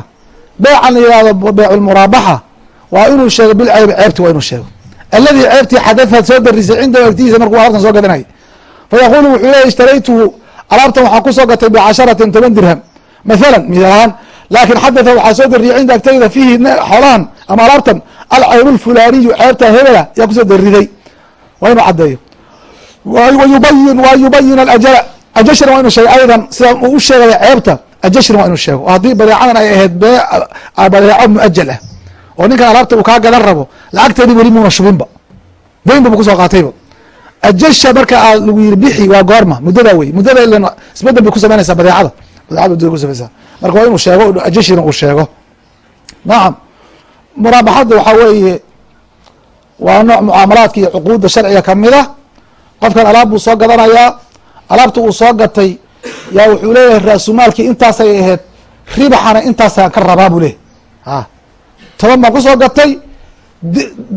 beycan la yihahdo beyc lmuraabaxa waa inuu sheego bilceybi ceebti waa inuu sheego. Alladii ceebtii xadathad soo darisay cindahu agtiisa markuu alaabtan soo gadanayay fayaqulu wuxuu leeya ishtaraytuhu alaabtan waxaa ku soo gatay bicasharatin toban dirham. Mathalan misaal ahaan laakin xadatha waxaa soo dariyay cinda agtayda fiihi xoolahan ama alaabtan alceyb lfulaaniyu ceebta hebela yaa ku soo dariday. Waa inuu caddeeyo. Wayubayin wa yubayin ajashina waa inu sheego aydan sida uu u sheegaya ceebta ajashina waa inuu sheego haddii badeecadan ay ahayd badeeco muajal ah oo ninkan alaabta uu kaa gadan rabo lacagteedii weli muuna shubinba. Bu ku soo qaatayba. Ajasha marka aad lagu yiri bixi waa goorma muddada wey muddada ilan isbeddel bay ku samaynaysaa badeecada. Badeecada muddada ku samaysaa marka waa inuu sheego ajashina uu sheego. Nacam muraabaxadda waxaa weeye waa nooc mucaamalaadka iyo cuquudda sharciga kamida qofkan alaab buu soo gadanayaa alaabta uu soo gatay yaa wuxuu leeyahay raasumaalkii intaasay ahayd ribaxana intaasaan ka rabaa buu leeyahy a toban baan ku soo gatay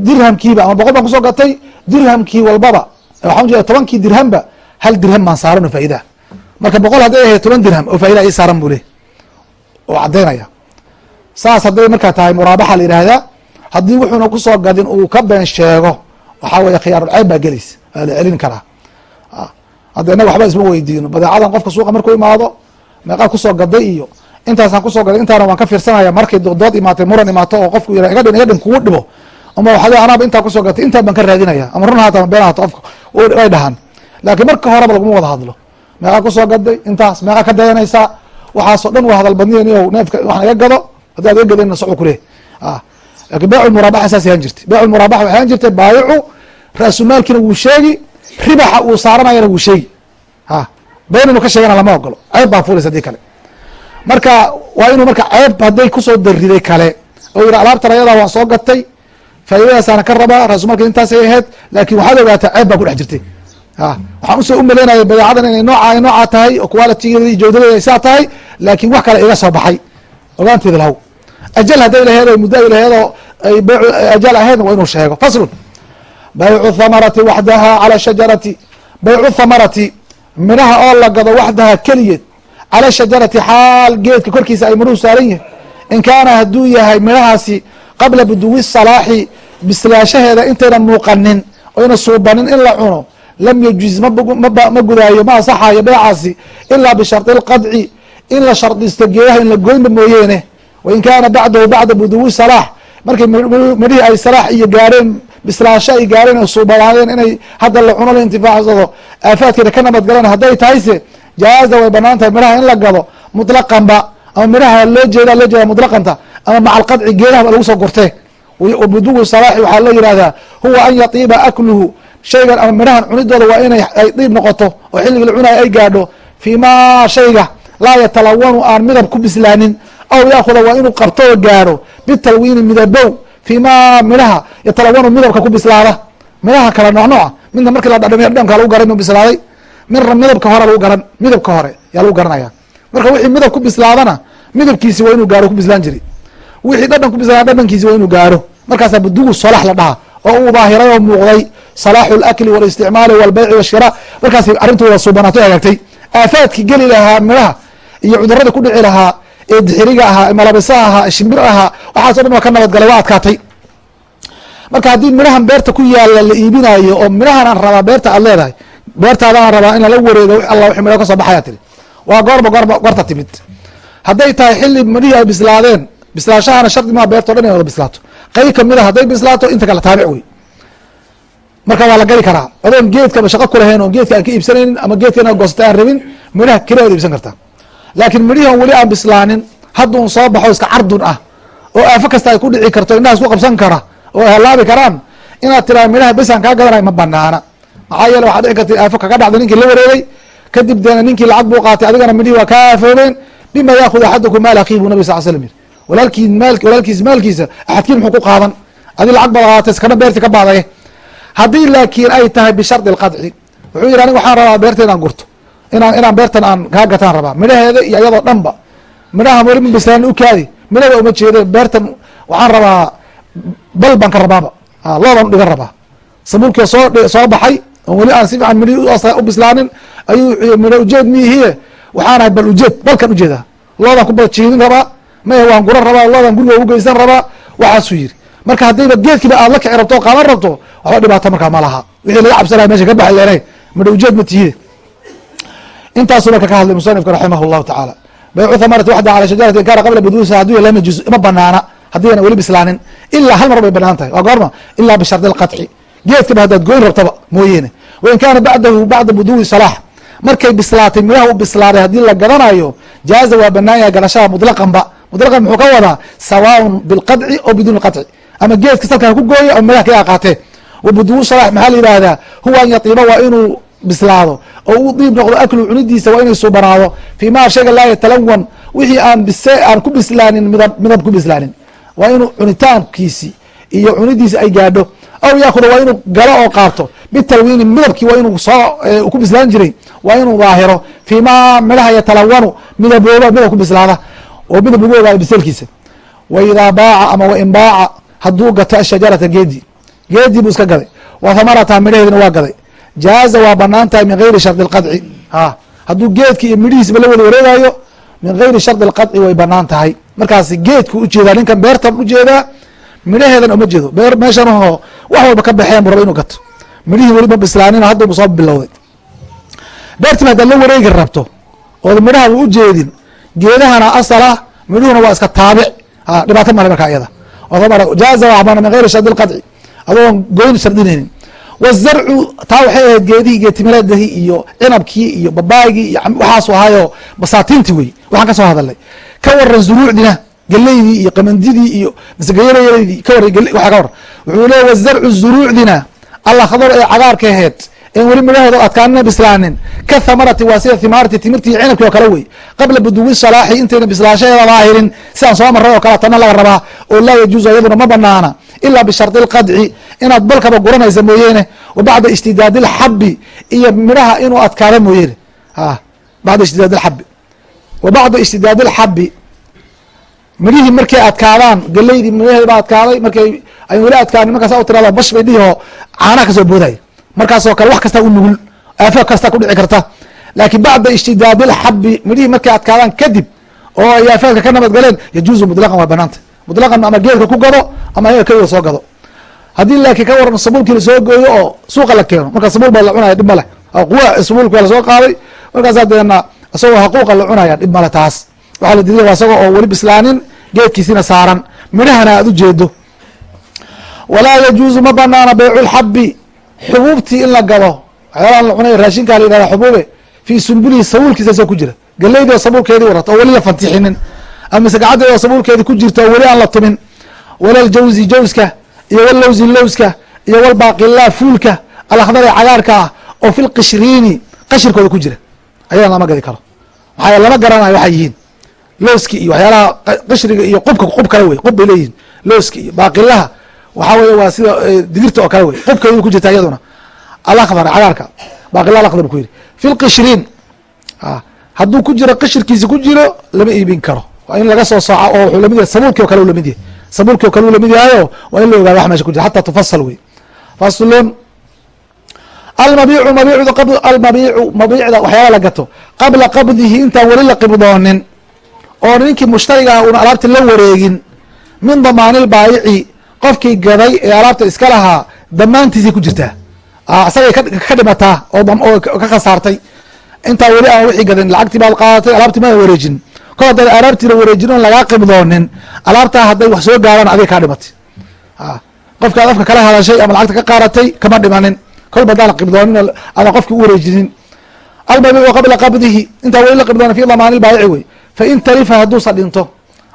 dirhamkiiba ama boqol baan ku soo gatay dirhamkii walbaba tobankii dirhamba hal dirham baan saaran oo faa'idaa marka boqol hadday ahayd toban dirham oo faaida ii saaran buu leeyahy oo caddaynaya saas hadday markaa tahay muraabaxa la yidhaahdaa haddii wuxuuna ku soo gadin uu ka been sheego waxaa weeye khiyaarulceyb baa gelaysa waa la celin karaa. Hadda innaga waxba isma weydiino badeecadan qofka suuqa markuu imaado meeqaa ku soo gaday iyo intaasaan ku soo gaday intaana waan ka fiirsanaya markay dood imaatay muran imaato oo qofku yira iga dhin iga dhin kugu dhibo. Ama anaaba intaa ku soo gatay intaan baan ka raadinaya ama run haata ama been haata qofka way dhahaan. Laakiin marka horeba laguma wada hadlo. Meeqaa ku soo gaday intaas meeqaa ka dayanaysaa waxaasoo dhan waa hadal badniyan iyo neefka waxaan iga gado haddii ad iga gadayna soco kuleh laakiin beyc muraabaxa saas ahaan jirtay. Beyc muraabaxa waxay ahaan jirtay baayicu ra-sumaalkiina wuu sheegi ribaxa uu saaranayana wuu sheegi. Been inuu ka sheegana lama ogolo ceeb baa fulaysa haddii kale marka waa inuu marka ceeb hadday ku soo dariday kale. Oo yidhi alaabtan ayadaa waan soo gatay faaidadaasaana ka rabaa raasumaalka intaasay ahayd laakin waxaad ogaataa ceeb baa ku dhex jirtay. A waxaan u soo umaleynaya badeecadan inay nooca ay noocaa tahay oo qualitigeeda iyo jawdadeeda saa tahay laakin wax kale iga soo baxay. Ogaanteeda lahaw. Ajal hadday laheed o muddo ay laheed oo ay beyc ajal ahaydna waa inuu sheego. Faslun. Baycu thamarati waxdaha cala shajarati. Baycu thamarati midhaha oo la gado waxdaha keligeed cala shajarati xaal geedka korkiisa ay midhuhu saaran yihiin in kaana hadduu yahay midhahaasi qabla buduwi salaaxi bislaashaheeda intaynan muuqanin oyna suubanin in la cuno lam yajuiz ma gudaayo ma asaxayo beecaasi ilaa bishardi lqadci in la shardisto geedaha in la goynba mooyeene. Wain kaana bacdahu bacda buduwi salaax markay midhihii ay salaax iyo gaareen bislaasho ay gaareen oo suubanaadeen inay hadda la cuno la intifaacsado aafaadkeeda ka nabadgalan hadday tahayse jaaza way bannaan tahay midhaha in la gado mutlaqanba ama midhaha loo jeeda loo jeeda mutlaqanta ama maca alqadci geedaha lagu soo gurtee buduwi salaaxi waxaa loo yihahdaa huwa an yatiiba akluhu. Shaygan ama midhahan cunidooda waa inay ay diib noqoto oo xilligii la cunayo ay gaadho. Fii ma shayga laa yatalawanu aan midab ku bislaanin aw yaakuda waa inuu qabto oo gaadho. Bitalwiini midabow. Fii ma midhaha yatalawanu midabka ku bislaada. Midhaha kala nooc nooca midna markii la dhadhamiya dhadhanka lagu garan inuu bislaaday midna midabka hore lagu garan midabka hore yaa lagu garanaya marka wixii midab ku bislaadana midabkiisi waa inuu gaaro ku bislaan jiri. Wixii dhadhan ku bislaada dhadhankiisi waa inuu gaaro. Markaasaa budugu solax la dhaha oo uu daahiray oo muuqday salaaxu lakli walisticmaali walbeyci washira markaas arrintooda suubanaato hagaagtay aafaadki geli lahaa midhaha iyo cudurrada ku dhici lahaa ee dixiriga ahaa malabisa ahaa shimbir ahaa waxaaso dhan waa ka nabadgalay waa adkaatay. Marka haddii midhahan beerta ku yaalla la iibinayo oo midhahan aan rabaa beerta aad leedahay beertaadaan rabaa in lala wareego alla wixii midho ka soo baxaya tiri. Waa goorba goorba goorta timid. Hadday tahay xilli midhihii ay bislaadeen bislaashahana shardi maa beerto dhan inay bislaato. Qayb kamida hadday bislaato inta kale taabic wey marka waa la gari karaa. Adoon geedkaba shaqo kulahayn oon geedka aan ka iibsanaynin ama geedka inaad goosata aan rabin midhaha keli iibsan kartaa. Laakiin midhihan weli aan bislaanin hadduun soo baxo iska cardun ah oo aafo kasta ay ku dhici karto indhaha isku qabsan kara oo halaabi karaan inaad tiraa midhaha besaan kaa gadanay ma banaana maxaa yeele waxaa dhici karta aafo kaga dhacda ninkii la wareegay kadib deena ninkii lacag buu qaatay adigana midhihii waa kaa aafoobeen bima yaakhud axadukum maal akii bu nabig sal slam yiri walaalkii maal walaalkiis maalkiisa axadkiin muxuu ku qaadan? Adi lacag baad ahaatay iskana beerti ka baadaye haddii laakiin ay tahay bishardi lqadci wuxuu yihi anig waxaan rabaa beerta inaan gurto inaan inaan beertan aan kaa gataan rabaa. Midhaheeda iyo iyadoo dhan ba midhaha weli ma bislaan ukaadi midhaba uma jeedo beertan waxaan rabaa bal baan ka rabaaba. Loodan udhigan rabaa. Sabuulkii soo soo baxay on weli aan si fiican midhi u bislaanin ayuu midho ujeed miihiye waxaan ahay bal ujeed balkan u jeedaa. Loodan ku baljiidin rabaa maya waan guran rabaa loodan guriga ugu geysan rabaa waxaasuu yiri marka haddayba geedkiiba aad la kici rabto o qaadan rabto waxba dhibaato markaa ma laha. Wixii laga cabsanaya meesha ka baxi leene midho ujeed ma tihide intaasuu marka ka hadlay musanifka raximah llahu tacaala baycu thamarati waxda cala shajarati kaana qabla buduusa hadduu lam yajuz ma banaana. Haddii ana weli bislaanin ilaa hal mar bay bannaan tahay. Waa goorma? Ilaa bishardi lqaطci geedkaba haddaad goyn rabtaba mooyeene wain kaana bacdahu bacda buduwi salaax markay bislaatay midhaha u bislaaday haddii la gadanayo jaaza waa banaan yahay gadashada mutlaqanba mutlaqan muxuu ka wadaa sawaaun bilqadci oo biduuni qaطci ama geedka salkaa ku gooyo ama midhaha kaga qaatee wa buduwu salaax maxaa la yihahdaa huwa an yatiiba waa inuu bislaado oo u diib noqdo aklu cunidiisa waa inay subanaado fi ma shayga laa yatalawan wixii aan bis aan ku bislaanin midab midab ku bislaanin waa inuu cunitaankiisi iyo cunidiisi ay gaadho aw yaakuda waa inuu galo oo qaabto bitalwiini midabkii waa inuu soo ku bislaan jiray waa inuu daahiro fi ma midhaha yatalawanu midabooba midab ku bislaada oo midab lagu ogaado wa idaa baaca ama wain baaca hadduu gato ashajarata geedi geedii buu iska gaday. Wa midhaheedina waa gaday. Jaaza waa banaan min gayri shardi اlqadci a hadduu geedki iyo midhihiisba la wada wareegayo min gayri shardi اlqadci way bannaan tahay markaas geedku u jeedaa ninkan beertan u jeedaa midhaheedan uma jeedo. Beer meeshan wax walba ka baxeen bu raba inu gato midhihii weli ma bislaanin hadda soo bilowday. Beertiba haddaad la wareegi rabto ood midhahaba ujeedin geedahana asala midhuhuna waa iska taabic. Dhibaato male markaa iyada. Jaaza waa min gayri shardi اlqadci adoon goyn shardinaynin wazarcu taa waxay ahayd geedihii geetimiladii iyo cinabkii iyo babaygii iyo waxaasu ahaayo basaatiinti wey. Waxaan ka soo hadalnay ka waran zuruucdina geleydii iyo qamandidii iyo masegeyladii ka war waxa ka war wuxuu leeya wazarcu zuruucdina alakhdar ee cagaarkaheed en weli midhaheed oo adkaanina bislaanin ka thamarati waa sida himaarti timirtii cinabkii oo kale wey qabla buduwi salaaxi intayna bislaashaheeda daahirin sidaan soo maray oo kale tana laga rabaa oo laa yajuusu iyaduna ma banaana ilaa bishardi alqadci inaad balkaba guranaysa mooyeene wa bacda ishtidaadi alxabi iyo midhaha inuu adkaado mooyeene bada ishtidaadi alxabi wa bacda ishtidaadi alxabi midhihii markay adkaadaan galeydii midhaheeda baa adkaaday markay ay weli adkaanin markaas u tirada bash bay dhihi oo caanaha ka soo boodaya markaasoo kale wax kasta u nugul aafo kasta kudhici karta. Laakiin bacda ishtidaadi اlxabi midhihii markay adkaadaan kadib oo ay aafaadka ka nabad galeen yajuuzu mutlaqan waa banaanta. Mutlaqan ama geedka ku gado ama ayaga keliga soo gado. Haddii laakiin ka waran sabuulkii la soo gooyo oo suuqa la keeno marka sabuul baa la cunaya dhib male quwa sabuulki waa la soo qaaday markaasa deena isagoo haquuqa la cunaya dhib male taas. Waxaa la diiday waa isagoo oo weli bislaanin geedkiisina saaran. Midhahana aad ujeedo walaa yajuuzu ma banaana baycu lxabi xubuubtii in la gado waxyaalaan la cunay raashinkaa la yihahda xubuube fii sumbulihi sabuulkiisa isoo ku jira. Galeydii oo sabuulkeedii warata oo weli la fantixinin. Ama mise gacaddeeda oo sabuulkeedii ku jirta oo weli aan la tumin. Walalawzi jawska iyo wallawzi lowska iyo walbaaqilaa fuulka alakhdar ee cagaarka ah oo fi lqishriini qashirkooda ku jira. Ayadan lama gadi karo. Maxaa lama garanayo waxay yihiin looski iyo waxyaalaha qishriga iyo qubka qub kale wey qub bay leeyihiin looski iyo baaqilaha waxaa weye waa sida digirta oo kale wey qubkeedu ku jirta iyaduna. Alakhdar cagaarka baaqila alakhdar ku yidhi. Fi lqishriin hadduu ku jiro qishirkiisi ku jiro lama iibin karo. Waa in laga soo sooca oo wuxuu la mid yahay sabuulkii o kale u la mid yahay. Sabuulkii o kale u la mid yahayo waa in la ogaado wax meesha ku jira xata tufasal wey faslun almabiicu mabiicdu almabiicu mabiicda waxyaala la gato. Qabla qabdihi intaan weli la qibdoonin oo ninkii mushtariga ah una alaabta la wareegin min damaanil baayici qofkii gaday ee alaabta iska lahaa damaantiisay ku jirtaa. Isagay ka dhimataa oo ka khasaartay. Intaa weli aan wixii gadin lacagtii baad qaadatay alaabtii maa wareejin. Kol haddaad alaabtiina wareejin oon lagaa qibdoonin alaabtaa hadday wax soo gaaraan adiga kaa dhimatay. Qofkaad afka kala hadashay ama lacagta ka qaaratay kama dhimanin. Kolba haddaan qibdoonin adan qofki u wareejinin. Almabiicu qabla qabdihi intaa weli la qibdoonin fi damaani lbaayici wey fain talifa hadduusa dhinto.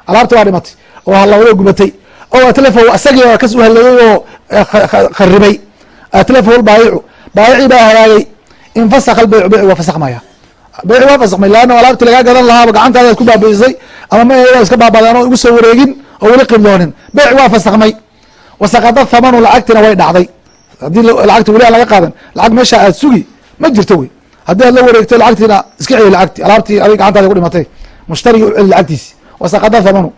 Alaabti waa dhimatay oo halawado gubatay oo atlafahu asagii kas u haleeyey oo kharibay. Atlafahu lbaayicu baayicii baa hagaagay. Infasaka lbaycu bayci waa fasakmaya beyci waa fasakmay laanna alaabti lagaa gadan lahaaba gacantaada ad ku baabi'isay ama ma iska baabadeen oo igu soo wareegin oo weli qibdoonin beyci waa fasakmay wasaqada thamanu lacagtina way dhacday. Haddii lacagti weli aan laga qaadan lacag meesha aad sugi ma jirto wey. Haddii aad la wareegto lacagtiina iska celi lacagti. Alaabtii adig gacantaada ku dhimatay celi lacagtiisi wasaqada thamanu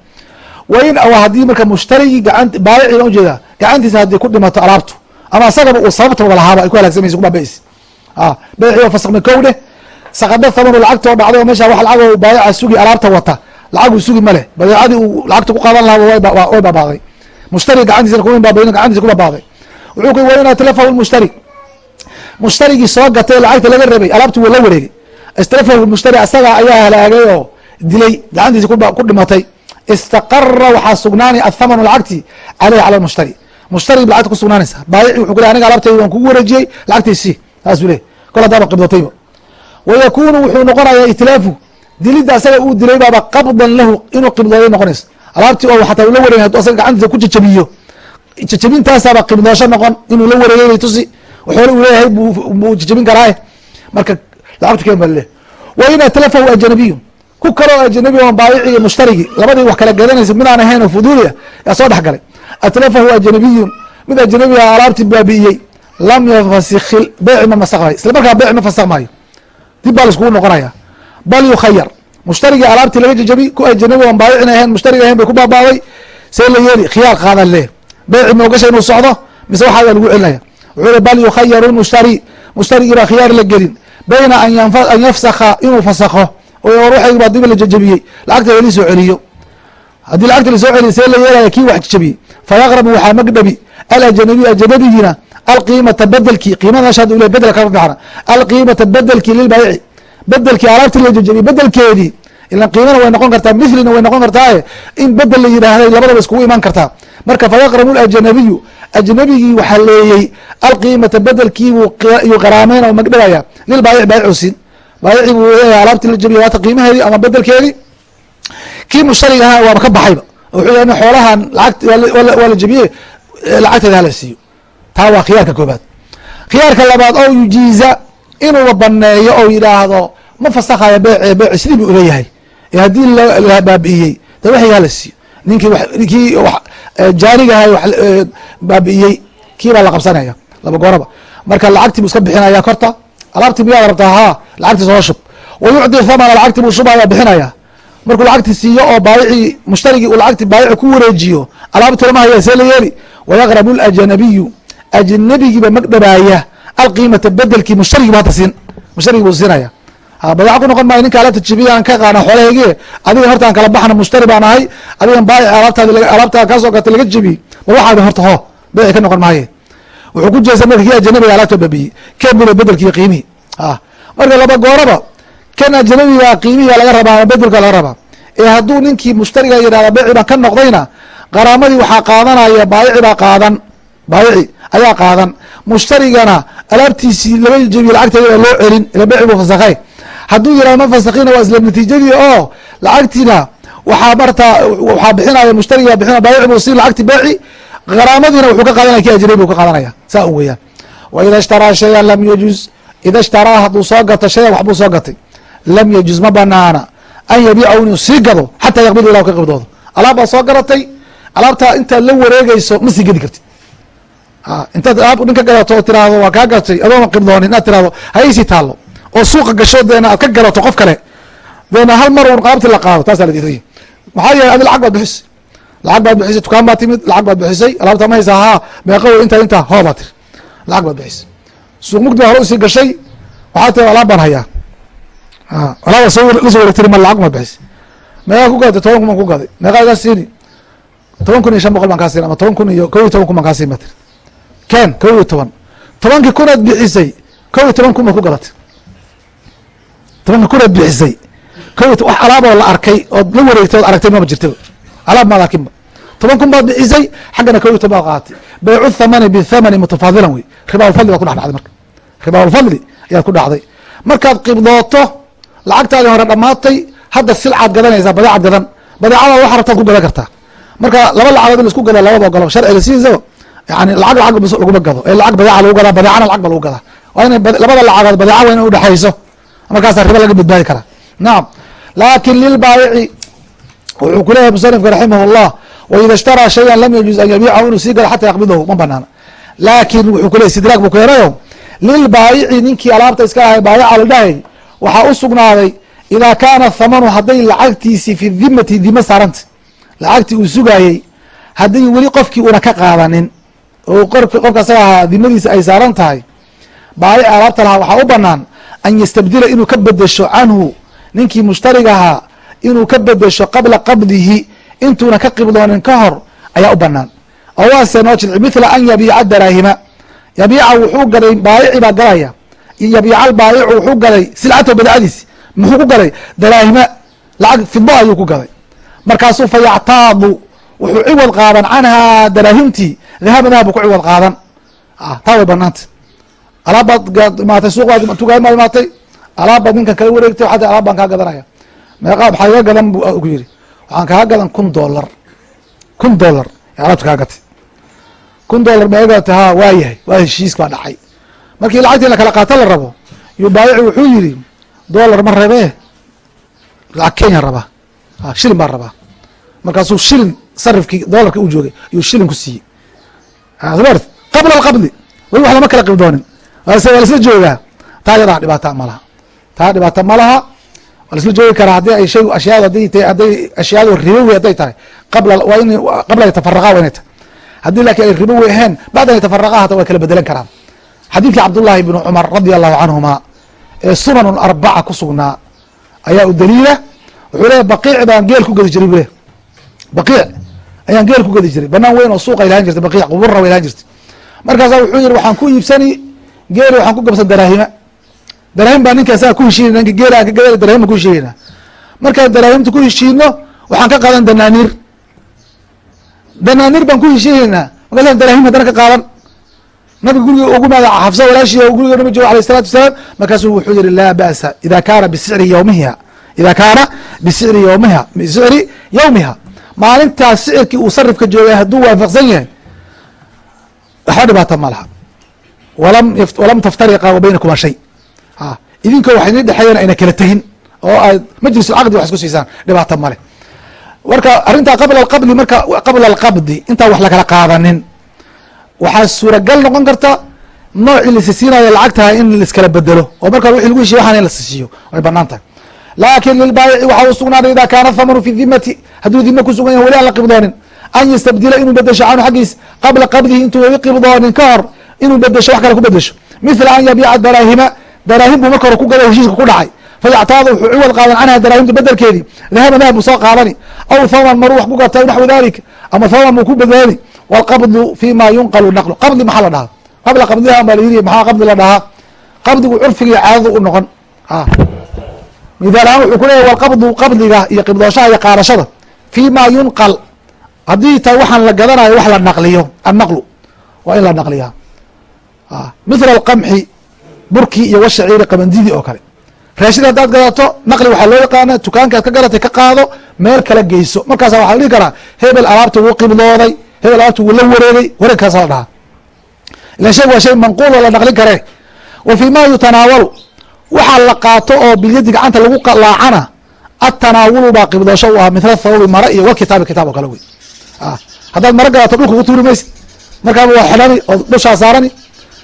wain haddii marka mushtarigii gaan baayiciga ujeeda gacantiisa haddii ku dhimato alaabtu ama asagaba uu sababtaba lahaaba ay ku halaagsamaysa ku baabi'is beyci waa fasakmay kow dheh sakada thamanu lacagtoo dhacday oo meesha wax lacag baayaca sugi alaabta wata lacaguu sugi ma leh. Badeecadii uu lacagta ku qaadan lahaa way baabaaday mushtari gacantiisa gacantiisa ku baabaaday wuxuu ku waynaa talafahu mushtari. Mushtarigii soo gatay lacagta laga rabay alaabti wuu la wareegay. Istalafahu mushtari asaga ayaa halaagay oo dilay gacantiisa ku dhimatay istaqara waxaa sugnaanay athamanu lacagti caleyh cala mushtari. Mushtari lacagta ku sugnaanaysa baayici wuxuu ku ley aniga alaabtayda waan kugu wareejiyey lacagtaysi saasuu leh kol hadaaba qibdatayba wayakunu wuxuu noqonayaa itlaafu dilidda asaga uu dilay baaba qabdan lahu inuu qibdooday noqonaysa alaabtii oo xataa ula wareegay asaga gacantiisa ku jajabiyo jajabintaasaaba qibdoosho noqon inuu la wareegay tusi. Waxoole uu leeyahay buu jajabin karaaye marka lacagtu keen baa leh wa in atlafahu ajnabiyun ku kaloo ajnabi on baayici iyo mushtarigi labadii wax kala gadanaysa mid aan ahayn oo fuduuliya yaa soo dhex galay atlafahu ajnabiyun mid ajnabiga alaabtii baabi'iyey lam yafasik beyci ma masakmayo isla markaa beyc ma fasak maayo. Dib baa laiskugu noqonaya bal yukhayar mushtarigii alaabtii laga jajabi ku ajnabi on baayicin ahayn mushtariga ahayn bay ku baabaaday see la yeeli khiyaar qaadan leh. Beyci moogasha inuu socdo mise waxaa lagu celinaya. Wuxuu i bal yukhayaru mushtari mushtarigii baa khiyaar la gelin. Bayna an yafsaka inuu fasakho war waxaygi baa diba la jajabiyey. Lacagta weli soo celiyo. Haddii lacagta la soo celiyo see la yeelaya kii wax jajabiyey. Fayaqrabu waxaa magdhabi alajnabiy ajnabigiina alqiimata bedelkii qiimada meesha hadu le bedel ka fiicna alqiimata bedelkii lilbaayici bedelkii alaabtii la jajabiyey bedelkeedii ilan qiimana way noqon kartaa mithlina way noqon kartaaye. In bedel la yidhaahday labadaba iskugu iman kartaa. Marka fayaqrabu ajnabiyu ajnabigii waxaa leeyey alqiimata bedelkiibuu yuu qaraameyn oo magdhabaya lilbaayic baayicu siin baayici buu leeyahay alaabtii la jabiya waata qiimaheedii ama bedelkeedii kii mushtariga ahaa waaba ka baxayba. Wuxuu yahay xoolahan lacagt waa la jabiye lacagteeda hala siiyo. Taa waa khiyaarka koobaad. Khiyaarka labaad oo yujiiza inuuba baneeyo oo yidhaahdo ma fasakhayo beece beeci sidii buu uleeyahay ee haddii la baabi'iyey de waxay hala siiyo. Ninkii kii jaanigahay wa baabi'iyey kii la qabsanaya? Laba gooraba marka lacagtii buu iska bixinaya korta. Alaabtii miyaad rabtaa? Haa lacagtii soo shub. Wa yucdi thamana lacagtii buu shubaya bixinaya markuu lacagti siiyo oo baayicii mushtarigii uu lacagti baayici ku wareejiyo alaabtuna ma haya see la yeeli. Wayaqrabu lajnabiyu ajnabigiiba magdhabaaya alqiimata bedelkii mushtarigii bu hata siin mushtarigii buu siinaya badeeco ku noqon maayo ninka alaabta jibiya aan ka qaana xoolahaygie adiga horta aan kala baxna mushtari baan ahay adigan baayic alaabtaadi alaabtaa kaasoo gata laga jebiyey ma waxaadi horta ho beeci ka noqon maaye. Wuxuu ku jeesta marka kii ajnabiga alaabta babiyey kemila bedelkii qiimihi marka laba gooraba kan ajnabiga qiimihi laga rabaa ama bedelka laga rabaa ee hadduu ninkii mushtariga yidhahda beeci baan ka noqdayna qaraamadii waxaa qaadanaya baayici baa qaadan baayici ayaa qaadan. Mushtarigana alaabtiisii laba jebiye lacagteeda loo celin ila beeci buu fasakhay hadduu yihahdo ma fasakhina waa isla natiijadii oo lacagtiina waxaa martaa waxaa bixinaya mushtariga bixina baayici buu siin lacagti beeci qaraamadiina wuxuu ka qaadanaya ki ajnabi buu ka qaadanaya saa un weeyaan. Wa ida ishtaraa shayan lam yajuz ida ishtaraa hadduu soo gato shayan waxbuu soo gatay lam yajuz ma banaana an yabiicahu inuu sii gado xataa yaqbid ilah ka qibdoodo alaab baad soo garatay alaabtaa intaad la wareegeyso ma sii gedi kartid intaad alaab ka gadato oo tiraahdo waa kaa gatay adoona qibdoonin inaad tirahdo ha iisii taallo oo suuqa gasho deena aad ka galato qof kale deena hal mar un qaabti la qaado taasaa la diidaya maxaa yeelay adi lacag baad bixisay lacag baad bixisay dukaan baad timid lacag baad bixisay alaabta ma haysaa haa meeqa wey intaa intaa hoo baad tiri lacag baad bixisay suuq mugdi baa hore u sii gashay waxaa tiri alaab baan hayaa la soo wareegtiri ma lacag baad bixisay meeqaa ku gaday toban kun baan ku gaday meeqaa igaa siini. Toban kun iyo shan boqol baan kaa siin ama toban kun iyo kow iyo toban kun baan kaa siin ba tiri ken kow iyo toban. Tobankii kunaad bixisay kow iyo toban kun baad ku gadatay tobanka kunaad bixisay ko wax alaaboo la arkay ood la wareegtay ood aragtay maba jirtaba alaab maad arkinba toban kun baad bixisay xaggana kow iyo toban baad qaadatay baycu thamani bithamani mutafaadilan wey ribaalfadli baad ku dhex dhacday marka. Ribaalfadli ayaad ku dhacday. Markaad qibdooto lacagtaadii hore dhammaatay hadda silcaad gadanaysaa badeecad gadan. Badeecada waxa rabtaad ku gadan kartaa marka laba lacagood in la isku gada labada ogolo sharciga sidiisaba yani lacag lacag laguma gado. Ee lacag badeeca lagu gadaa badeecana lacag ba lagu gadaa waa inay labada lacagood badeeca waa ina udhexayso markaasa riba laga badbaadi karaa. Nacam laakin lilbaayici wuxuu ku leeyahay musanifka raximah llah waida ishtaraa shayan lam yajuuz an yabiicahu inuu sii galo xata yaqbidahu. Ma banaana laakin wuxuu kuleyay sidraag buu keenayo lilbaayici ninkii alaabta iska ahay baayaca la dhahay waxaa u sugnaaday idaa kaana thamanu hadday lacagtiisi fi dhimati dima saaranta lacagtii uu sugaayey haddii weli qofkii una ka qaadanin oo qofka asaga ahaa dimadiisa ay saaran tahay baayic alaabta lahaa waxaa u banaan an yastabdila inuu ka bedesho canhu ninkii mushtariga ahaa inuu ka bedesho qabla qabdihi intuuna ka qibdoonin ka hor ayaa u banaan oo waase noo jilci mithla an yabiica daraahima. Yabiica wuxuu gaday baayici baa galaya. Yabiica albaayicu wuxuu gaday silcatahu badacadiisi muxuu ku gaday daraahima. Lacag fido ayuu ku gaday markaasuu fa wuxuu ciwad qaadan canhaa daraahimtii. Dahaban dahab bu ku ciwad qaadan. Taa way banaanta alaabbaad imaatay suuq baad imaatay. Alaabbaad ninkan kala wareegtay waxaa alaab baan kaa gadanaya. Meeqa maxaa iga gadan bu ku yidhi waxaan kaa gadan kun dollar. Kun dollar. Alaabta kaa gatay kun dollar ma eegata ha waa yahay. Waa heshiis baa dhacay. Markii lacagtii in la kala qaato la rabo yuu baayici wuxuu yidhi dollar ma rabee? Lacag kenya rabaa shilin baa rabaa markaasuu shilin sarifkii dolarka u joogay yuu shilin ku siiyey qabla alqabdi. Weli wax lama kala qibdoonin waa laisla joogaa. Taa yadaa dhibaata ma laha. Taa dhibaata ma laha. Waa laisla joogi karaa haddii ay shay ashyaadu hadday tahay hadday ashyaadu ribowi hadday tahay. Qabla waa in qabla yatafaraqaa waa inay tahay haddii laakiin ay ribowi ahayn bacd an yatafaraqaa hata way kala bedelan karaan. Xadiidkii cabdullaahi bni cumar radia allahu canhuma ee sunan arbaca ku sugnaa ayaa u daliila. Wuxuu leeya baqiic baan geel ku gedi jiray bule. Baqiic ayaan geel ku gedi jiray. Banaan weyn oo suuqa ilahan jirtay baqiic quburra wa ilahan jirtay. Markaasa wuxuu yihi waxaan ku iibsani geeli waxaan ku gabsan daraahima. Daraahim baa ninka asaga ku heshiinayna ninka geela ka gada darahim ku heshiinayna. Markaan daraahimta ku heshiino waxaan ka qaadan danaaniir danaaniir baan ku heshiinaynaa. Markaasaan daraahim haddana ka qaadan? Nabiga guriga ugu maada xafsa walaashii oo guriga nabig jooga alayh salatu wasalaam markaasuu wuxuu yihi laa ba'sa ida kaana bisicri yawmiha ida kaana bisicri yawmiha bisicri yawmiha maalintaas sicirkii uu sarifka joogay hadduu waafaqsan yahay waxba dhibaata ma laha. Walam taftariqa wa baynakuma shay. A idinko wax idin dhexeeyan ayna kala tegin oo aad majlis alcaqdi wax isku siisaan dhibaata male marka arrintaa qabla alqabdi marka qabla alqabdi intaan wax lakala qaadanin. Waxaa suuragal noqon karta noocii lasisiinayo lacagtaha in laiskala bedelo oo marka wixi lagu heshiy waxaan in la sisiiyo way bannaan tahay laakin lilbaayici waxaa u sugnaaday ida kaana thamanu fi dhimati hadduu dhime ku sugan yahy weli aan la qibdoonin. An yastabdila inuu bedesho canhu xaggiis qabla qabdihi intuu weli qibdoonin ka hor inuu bedesho wax kale ku bedesho mithla an yabiica daraahima daraahim buu marka hore ku gada heshiiska ku dhacay fayactaadu wuxuu ciwad qaadan canha daraahimta bedelkeedii dahaban dahab buu soo qaadani aw thaman maruu wax ku gatay naxwi dalika ama thaman buu ku badbaadi wاlqabdu fi ma yunqalu naqlu qabdi maxaa la dhahaa qabla qabdiha baa layiri maxaa qabdi la dhahaa qabdigu curfiga iyo caadadu u noqon mithaal ahaan wuxuu ku leeyahy walqabdu qabdiga iyo qibdooshaha iyo qaadashada fi ma yunqal haddii ta waxaan la gadanayo wax la naqliyo annaqlu waa in la naqliyaa mithla alqamxi burkii iyo washaciiri qabandidii oo kale raashid haddaad gadato naqli waxaa loo yaqaana dukaankaad ka gadatay ka qaado meel kala geyso. Markaasa waxaa la dhihi karaa hebel alaabta wuu qibdooday hebel alaabta wuu la wareegay wareegkaasa la dhahaa. Ilan shayg waa shay manquul oo la naqlin karee wa fii ma yutanaawalu waxaa la qaato oo bilyadi gacanta lagu laacana atanaawulu baa qibdoosho u ah mithla thawbi mara iyo walkitaabi kitaab oo kale wey. Haddaad mara gadato dhulka ku tuuri maysid markaaba waa xidhani oo dhushaa saarani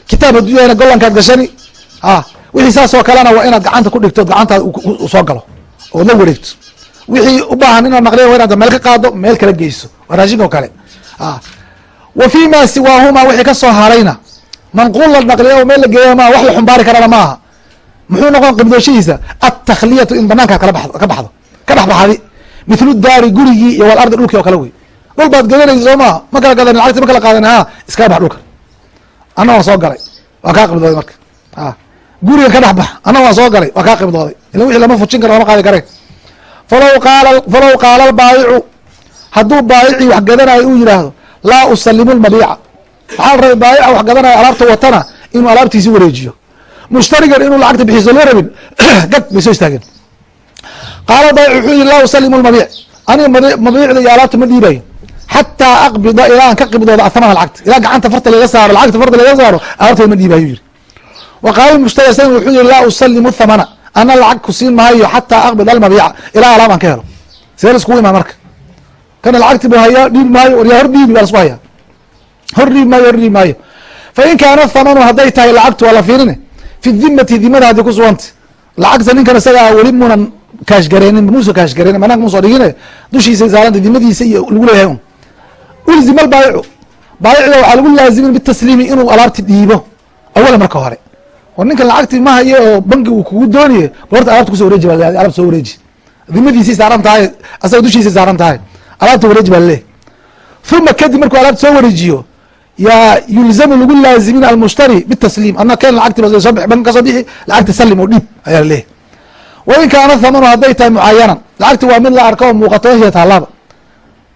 kitaab hadduu yahayna gashani wixii saas oo kalena waa inaad gacanta ku dhigto gacantaad soo galo ood la wareegto. Wixii u baahan inaad naqliya wa inaad meel ka qaado meel kala geyso waa raashinka oo kale. Wa fi ma siwaahuma wixii ka soo harayna manquul la naqliya oo meel la geeya maa wax la xumbaari karana maaha. Muxuu noqon qibdooshihiisa? Atakhliyatu in banaankaad ka baxdo ka dhex baxdi mithlu daari gurigii iyo walardi dhulkii oo kale wey. Dhul baad gadanaysa soo maha ma kala gadan lacagti ma kala qaadan ha iskaga bax dhulka. Anna waan soo galay waa kaa qibdooday marka guriga ka dhex bax anna waan soo galay waa kaa qibdooday ila wixii lama fujin karo lama qaadi kare falaw qaala falaw qaala albaayicu hadduu baayici wax gadanayo uu yidhaahdo laa usalimu lmabiica waxaa la rabay baayica wax gadanayo alaabta watana inuu alaabtiisi wareejiyo. Mushtarigan inuu lacagta bixiso loo rabin gag bay soo istaageen. Qaala baayic wuxuu yihi laa usalimu lmabiic aniga mabiicda iyo alaabta ma dhiibayo. Xataa aqbida ilaa aan ka qibdoodo athamana lacagta. Ilaa gacanta farta laga saaro lacagta farta laga saaro alaabtay ma dhiibayo yiri wa qaala mushtari isagana wuxuu yihi laa usalimu thamana. Ana lacag ku siin maayo xataa aqbid almabiica ilaa alaab aan ka helo. See la iskugu imaan marka. Kana lacagti bu hayaa dhiibi maayo waryaa hor dhiibi baa la isku hayaa. Hor dhiibi maayo hor dhiibi maayo. Fa in kaana thamanu hadday tahay lacagtu waa la fiirine fi dhimati dhimada haddii kusuganta lacagta ninkan isagaa weli munan kaashgareenin muusa kaashgareenin banaanka muusoo dhigine dushiisa saaranta dhimadiisa iyo lagu leeyahay un ulzima albaayicu baayicda waxaa lagu laazimin bitasliimi inuu alaabti dhiibo. Awala marka hore oo ninkan lacagti ma hayo oo banki uu kugu dooniye horta alabta kuso wareeji ba alabta soo wareeji. Dhimadiisay saaran tahay asaga dushiisay saaran tahay alaabta wareeji baa laleeyahy uma kadib markuu alaabta soo wareejiyo yaa yulzamu lagu laazimin almushtari bitasliim. Ana ken lacagti ba soo bixi lacagta salim oo dhiib ayaa laleeyahy wain kaana thamanu hadday tahay mucayanan lacagti waa mid la arko oo muuqato wahya taalaaba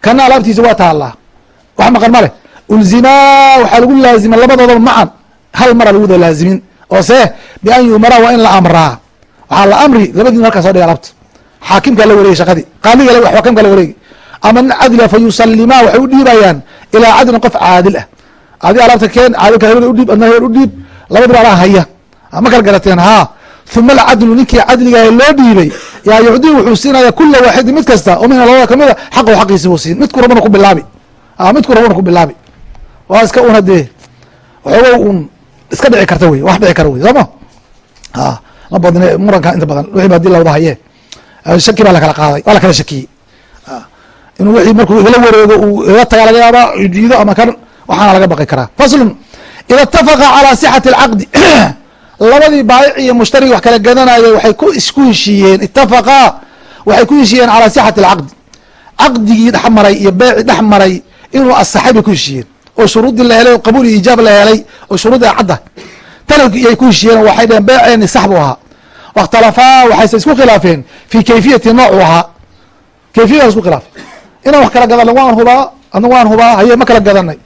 kana alaabtiisa waa taalaa wax maqan ma leh ulzimaa waxaa lagu laazima labadoodaba macan hal mara lagu wada laazimin oo see bian yumara waa in la amraa waxaa la amri labadiin halkaa soo dhiga alaabta xaakimkaa la wareegay shaqadii. Qaaliga xakamka la wareegi ama nin cadliga fa yusalimaa waxay u dhiibayaan ilaa cadlin qof caadil ah. Adi alaabta keen caadilka hebel udhiib adna hebel udhiib labadiba alaa haya. Ma kala haa. Uma alcadlu ninkii cadligaah loo dhiibay yaa yucdii wuxuu siinaya kula waaxidin mid kasta oo mina labada kamida xaqu xaqiisi buu siin. Midku rabana ku bilaabi. Midku rabana ku bilaabi. Waa iska una dee waxooga un iska dhici karta wey wax dhici kara wey sooma ma badne muranka inta badan wixii haddii lawada haye. Shaki baa lakala qaaday waa lakala shakiyey. Inuu wixii markuu igala wareego uu iga tagaa laga yaaba diido ama kan waxaana laga baqi karaa. Faslun ida itafaqa calaa sixati alcaqdi labadii baayic iyo mushtari wax kala gadanayay waxay ku isku heshiiyeen itafaqaa waxay ku heshiiyeen calaa sixati alcaqdi. Caqdigii dhex maray iyo beeci dhex maray inuu asaxay bay ku heshiiyeen oo shuruuddii la helay oo qabuul iyo ijaab la helay oo shuruuddii cadda tanayay ku heshiiyeen waxay dheheen beeceeni sax buu ahaa. Wakhtalafaa waxayse isku khilaafeen fi kayfiyati noocu ahaa. Kayfiyada isku khilaafeen. Inaan wax kala gadanay waan hubaa adna waan hubaa haye ma kala gadanay.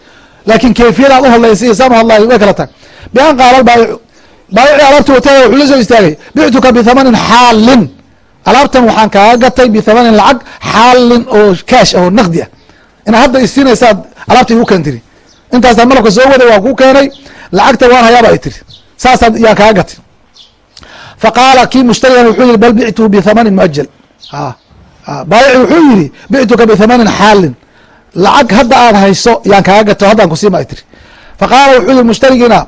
Laakin kayfiyadaad uhadlaysa iyo saan uhadlay way kala tag. Bian qaala baayicu baayici alaabta wataaya wuxuu la soo istaagay. Bictuka bithamanin xaalin. Alaabtan waxaan kaaga gatay bithamanin lacag xaalin oo kaash ah oo naqdi ah. Inaad hadda isiinaysaad alaabta igu keen tiri intaasaa malabka soo waday waa ku keenay. Lacagta waan hayaaba ay tiri. Saasaad yaan kaaga gatay fa qaala kii mushtarigan wuxuu yihi bal bictuhu bithamanin muajal baayici wuxuu yihi bictuka bithamanin xaalin. Lacag hadda aad hayso yaan kaaga gato haddaan kusiima ay tiri. Fa qaala wuxuu yihi mushtarigiina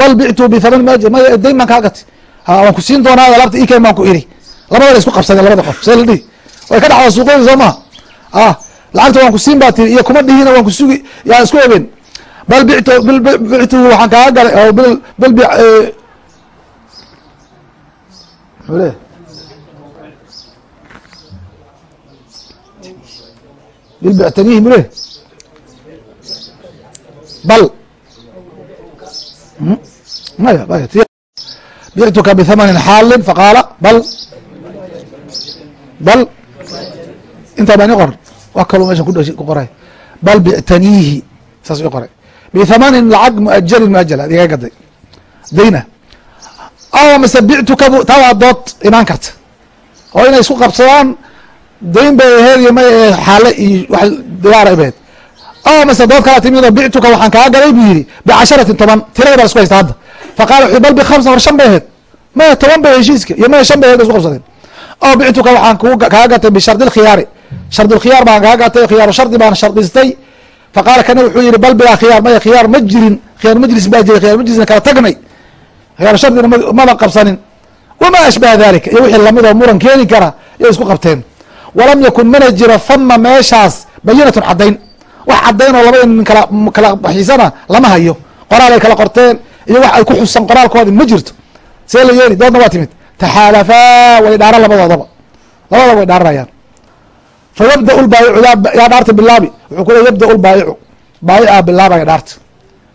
bal bictu bithamanin muajal maya dayn baan kaa gatay waan ku siin doonaa alaabta ikeen baan ku iri. Labada la isku qabsadeen labada qof. See la dhihi. Way ka dhacda suuqyada soo maha ah lacagta waan ku siin baa tiri iyo kuma dhihina waan kusugi yaa isku ogen bal bictu bictuhu waxaan kaaga galay bal bal leeyahy bil bictanihi mule bal. Maya bictuka bithamanin xaalin faqaala bal. Bal. Intaa baa qoran wa kaloo meeshan ku qoray. Bal bictaniihi saas qoray. Bithamanin lacag muajalin muajal ad iga gaday. Dayna aw mase bictuka taa waa dood imaan karta. Oo inay isku qabsadaan dayn bay aheed iyo may aheed xaale iyo wax diyaara baheed aw mase dood kala timid oo bictuka waxaan kaa galay buu yihi bicasharatin toban tirada baa la isku haysta hadda. Faqala wuxuu bal bikhamsa war shan bay aheed maya toban bay heshiiska iyo maya shan bay aheed bay isku qabsadeen. Aw bictuka waxaan kaa gatay bishardi lkhiyaari shardi lkhiyaar baan kaa gatay khiyaaru shardi baan shardistay. Faqaala kana wuxuu yihi bal bilaa khiyaar maya khiyaar ma jirin khiyaar majlis baa jiray khiyar majlisna kala tagnay. Khiyaar shardina maba qabsanin. Wamaa ashbaha dalika iyo wixii la mid oo muran keeni kara yay isku qabteen. Walam yakun mana jiro hama meeshaas bayinatun caddayn. Wax caddayn oo labada nin kala kala baxiisana lama hayo. Qoraal ay kala qorteen iyo wax ay ku xusan qoraalkoodi ma jirto. See la yeeli doodna waa timid. Taxaalafaa way dhaaran labadoodaba labadaba way dhaaranayaan fa yabda lbaayicu yaa dhaarta bilaabi. Wuxuu ku le yabda lbaayicu baayica bilaabaya dhaarta.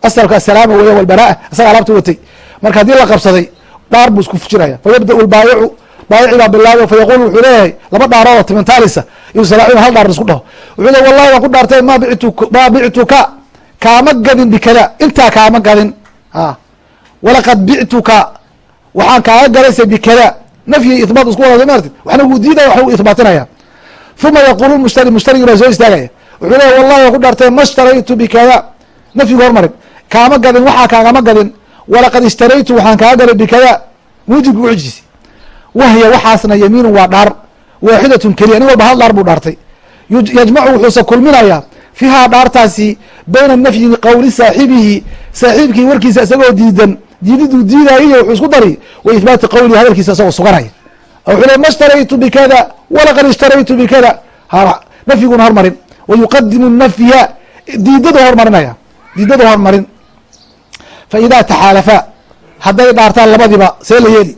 Asalka asalaama weya walbaraa isaga alaabta watay. Marka haddii la qabsaday dhaar buu isku fujinaya. Fa yabda lbaayicu baayici baa bilaabi fa yaqul wuxuu leeyahay laba dhaarood oo timintaalisa iyo salaaciin hal dhaar isku dhaho. Wuxuu le wallahi waan ku dhaartay ma bictu ma bictuka kaama gadin bikada. Intaa kaama gadin. Walaqad bictuka waxaan kaaga galaysa bikada. Nafyi ihbaat isku wada maartid waxna wuu diidaya waxna wuu ihbaatinaya uma yaqulu mushtari mushtarigii baa soo istaagaya wuxuu leeya wallahi waan ku dhaartay ma ishtaraytu bikada nafyigu hormarin kaama gadin waxaa kaagama gadin. Walaqad ishtaraytu waxaan kaaga galay bikada muujibka uxujisi wahya waxaasna yamiinu waa dhaar. Waaxidatun keliya nin walba hal dhaar buu dhaartay. Yajmacu wuxuuse kulminayaa fiihaa dhaartaasi bayna nafyi qowli saaxibihi. Saaxiibkii warkiisa isagoo diidan diididuu diidaayiyo wuxuu isku dari wa ihbaati qowlihi hadalkiisa isagoo suganaya wuxuu le ma shtaraytu bikada walaqad ishtaraytu bikada nafyiguna hormarin wa yuqadimu nafya diidadu hormarinaya diidadu hormarin fa idaa taxaalafaa hadday dhaartaan labadiba see la yeeli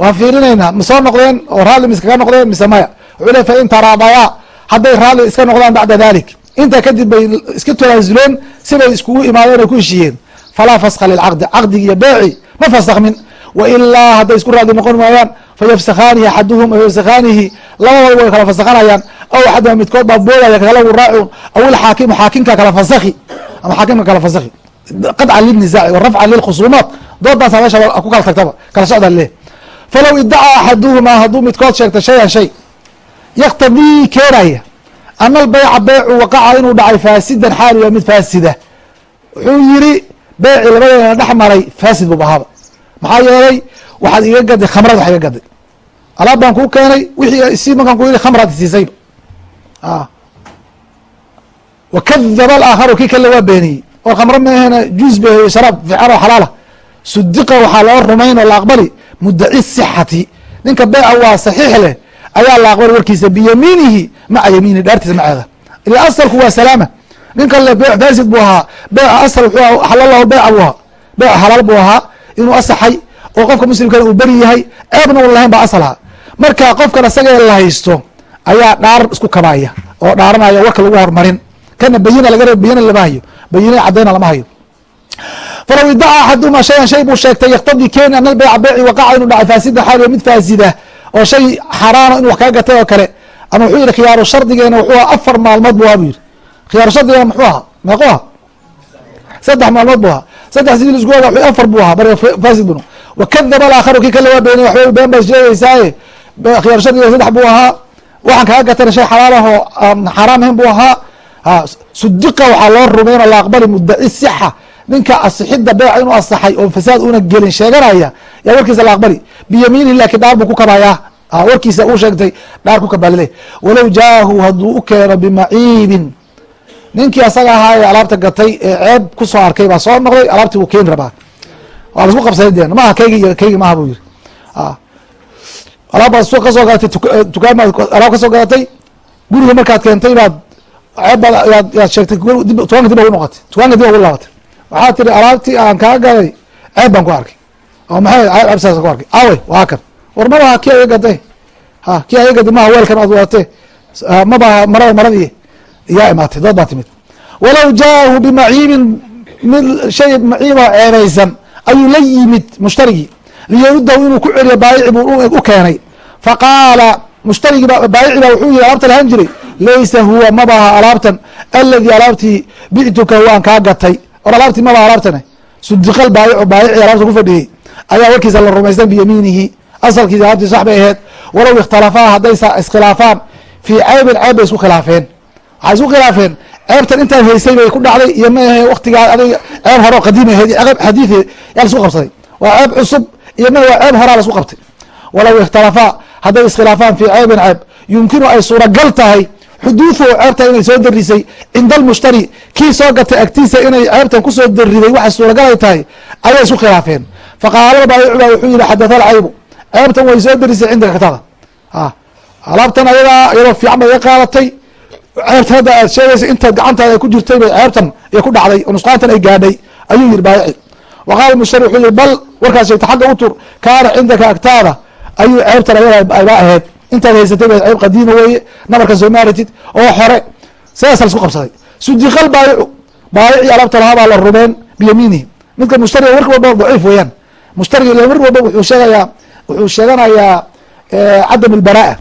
waan fiirinaynaa ma soo noqdeen oo raalli ma iskaga noqdeen mise maya wuxuu le fain taraadayaa hadday raalli iska noqdaan bacda dalik intaa kadib bay iska tanaasuleen sibay iskugu imaadeen oo ku heshiiyeen falaa faska lilcaqdi caqdigi iyo beeci ma fasakmin wailaa hadday isku raadi noqon maayaan. Fayafsakhaanihi axaduhum aw yafsakhaanihi. Labadaba way kala fasakhanayaan. Aw axaduma midkood baa boodaya kakala wu raacun aw ilxaakimu xaakimka kala fasakhi. Ama xaakimka kala fasakhi. Qadcan lilnisaaci wa rafcan lilkhusuumaat doodaasa meesha ku kala tagtaba. Kala socda leh. Falow idacaa axaduhumaa hadduu midkood sheegta shayan shay yaktadii keenaya ana albeyca beycu waqaca inuu dhacay faasidan xaali waa mid faasida. Wuxuu yiri beeci labadeena dhex maray faasid buu ahaaba maxaa yeelay waxaad iga gaday khamrad wax iga gaday alaab baan kuu keenay wixii si markaan ku yihi khamraad siisayba wakadaba alaakharu kii kale waa beeniyey. Oo khamro maahena juus be sharaab fiican xalaala. Sudiqa waxaa loo rumayn oo la aqbali mudaci sixati. Ninka beeca waa saxiix leh ayaa la aqbali warkiisa biyamiinihi maca yamiini dhaartiisa maceeda. Ila asalku waa salaama. Nin kale beec fasid buu ahaa beeca asal wuxuu xalalahu beeca buu ahaa. Beeca xalaal buu ahaa inuu asaxay oo qofka muslimkana uu beri yahay ceebna un lahayn baa asalha marka qofkan isagee la haysto ayaa dhaar isku kabaya oo dhaaranaya warka lagu hormarin kana bayina laga reeb bayina lama hayo bayina cadayna lama hayo. Falow idacaa axaduma shayan shay buu sheegtay yaktadii keeni ana albeyca beyci waqaca inuu dhacay faasida xaaliyo mid faasida oo shay xaraano inu wax kaga gatay oo kale. Ama wuxuu yihi khiyaaru shardigeena wuxuu aha afar maalmood bu aha bu yihi khiyaaru shardigeena muxuu ahaa? Meequ aha saddex maalmood bu ahaa saddex sidii lisku oga afar buu ahaa marka fasid wakadaba alaakharu kii kale waa beenay waxba been baa sheegeysaaye khiyaaru shardigeena saddex buu ahaa. Waxaan kaga gatayna shay xalaal ah oo aan xaraam ahayn buu ahaa. Sudiqa waxaa loo rumayn oo la aqbali mudaci sixa. Ninka asixidda beeca inuu asaxay oo fasaad una gelin sheeganaya yaa warkiisa la aqbali biyamiinihi laakiin dhaar buu ku kabayaa. Warkiisa uu sheegtay dhaar ku kabaalile walow jaahu hadduu u keeno bimaciibin ninkii asaga ahaa ee alaabta gatay ee ceeb ku soo arkay baa soo noqday alaabtii buu keeni rabaa. Waa lasku qabsaday maaha keygi keygi maaha buu yiri alaab baad ka soo gadatay dukaan baad alaab ka soo gadatay guriga markaad keentay baad ceeb baad yaad yaad sheegtay tukaanka dib a u noqotay. Tukaanka dib ugu laabatay. Waxaad tiri alaabtii aan kaa gaday ceeb baan ku arkay. Oo maxay ceeb absaas ku arkay. Awe waa kan. War mabaha kii aga gaday? Ha kii aga gaday? Maha weelkan aad wadatee mabaha marada maradii yaa imaatay dood baa timid. Walow jaahu bimaciibin mid shay maciiboo ceebaysan ayuu la yimid mushtarigii liyaruddahu inuu ku celiyo baayici buu u keenay. Faqaala mushtarigii baayici baa wuxuu yihi alaabta lahaan jiray laysa huwa mabaha alaabtan aladii alaabtii bictuka waan kaa gatay. Or alaabtii mabaha alaabtane. Sudiqal baayicu baayici alaabta ku fadhiyey ayaa warkiisa la rumaysan biyamiinihi. Asalkiisa alaabtii sax bay aheed walow ikhtalafaa hadday iskhilaafaan fii ceybin ceeb bay isku khilaafeen waxay isku khilaafeen ceebtan intaan haysay bay ku dhacday iyo maahe waktigaa adig ceeb hore oo qadiim aheyd ceeb xadiiثe yaa lasku qabsaday. Waa ceeb cusub iyo ma waa ceeb horaa lasku qabtay. Walow ikhtalafaa hadday iskhilaafaan fii ceybin ceeb yumkinu ay suuragal tahay xuduuثu ceebta inay soo darisay cinda almushtari kii soo gatay agtiisa inay ceebtan ku soo dariday waxay suuragal ay tahay ayay isku khilaafeen. Faqaala baayicu ba wuxuu yihi xadatha alcaybu. Ceebtan way soo darisay cindaka katada alaabtan ayagaa iyadoo fiican bay iga qaadatay ceebtan hadda aad sheegaysa intaad gacantaada ku jirtay bay ceebtan ay ku dhacday oo nusqaantan ay gaadhay ayuu yihi baayici wa qaala mushtari wuxuu yihi bal warkaas sheegta xagga u tur kaana cindaka agtaada. Ayuu ceebtan ayaga ayba aheyd intaad haysatay ba ceeb qadiima weeye nabarka soo maaratid oo xore sidaasa lasku qabsaday. Sudiqal baayicu baayici alaabta lahaa baa la rumeen biyamiinihi. Midka mushtariga warki walba daciif weeyaan. Mushtariga mar walba wuxuu sheegayaa wuxuu sheeganayaa cadam ilbaraa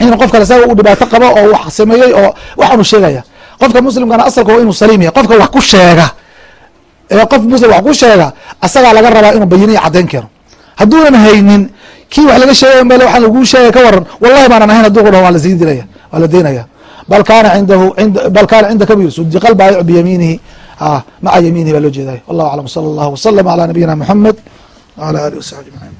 in qofkan isaga uu dhibaato qabo oo wax sameeyey oo waxaanu sheegaya. Qofka muslimkana asalka waa inuu saliim yahay qofka wax ku sheega qof muslim wax ku sheega asagaa laga rabaa inuu bayina iyo caddayn keeno. Hadduunan haynin kii wax laga sheegay male waxaan laguu sheegay ka waran wallahi baanan ahayn haduu ku waa la siin dilaya waa la deynaya bal kaana cindahu bal kaana cindaka bu sudiqa albaayicu biyamiinihi maca yamiinihi baa loo jeeday wallahu aclam sala allahu wasalam ala nabiyina muxamed wala alihi wasaxbi ajmaciin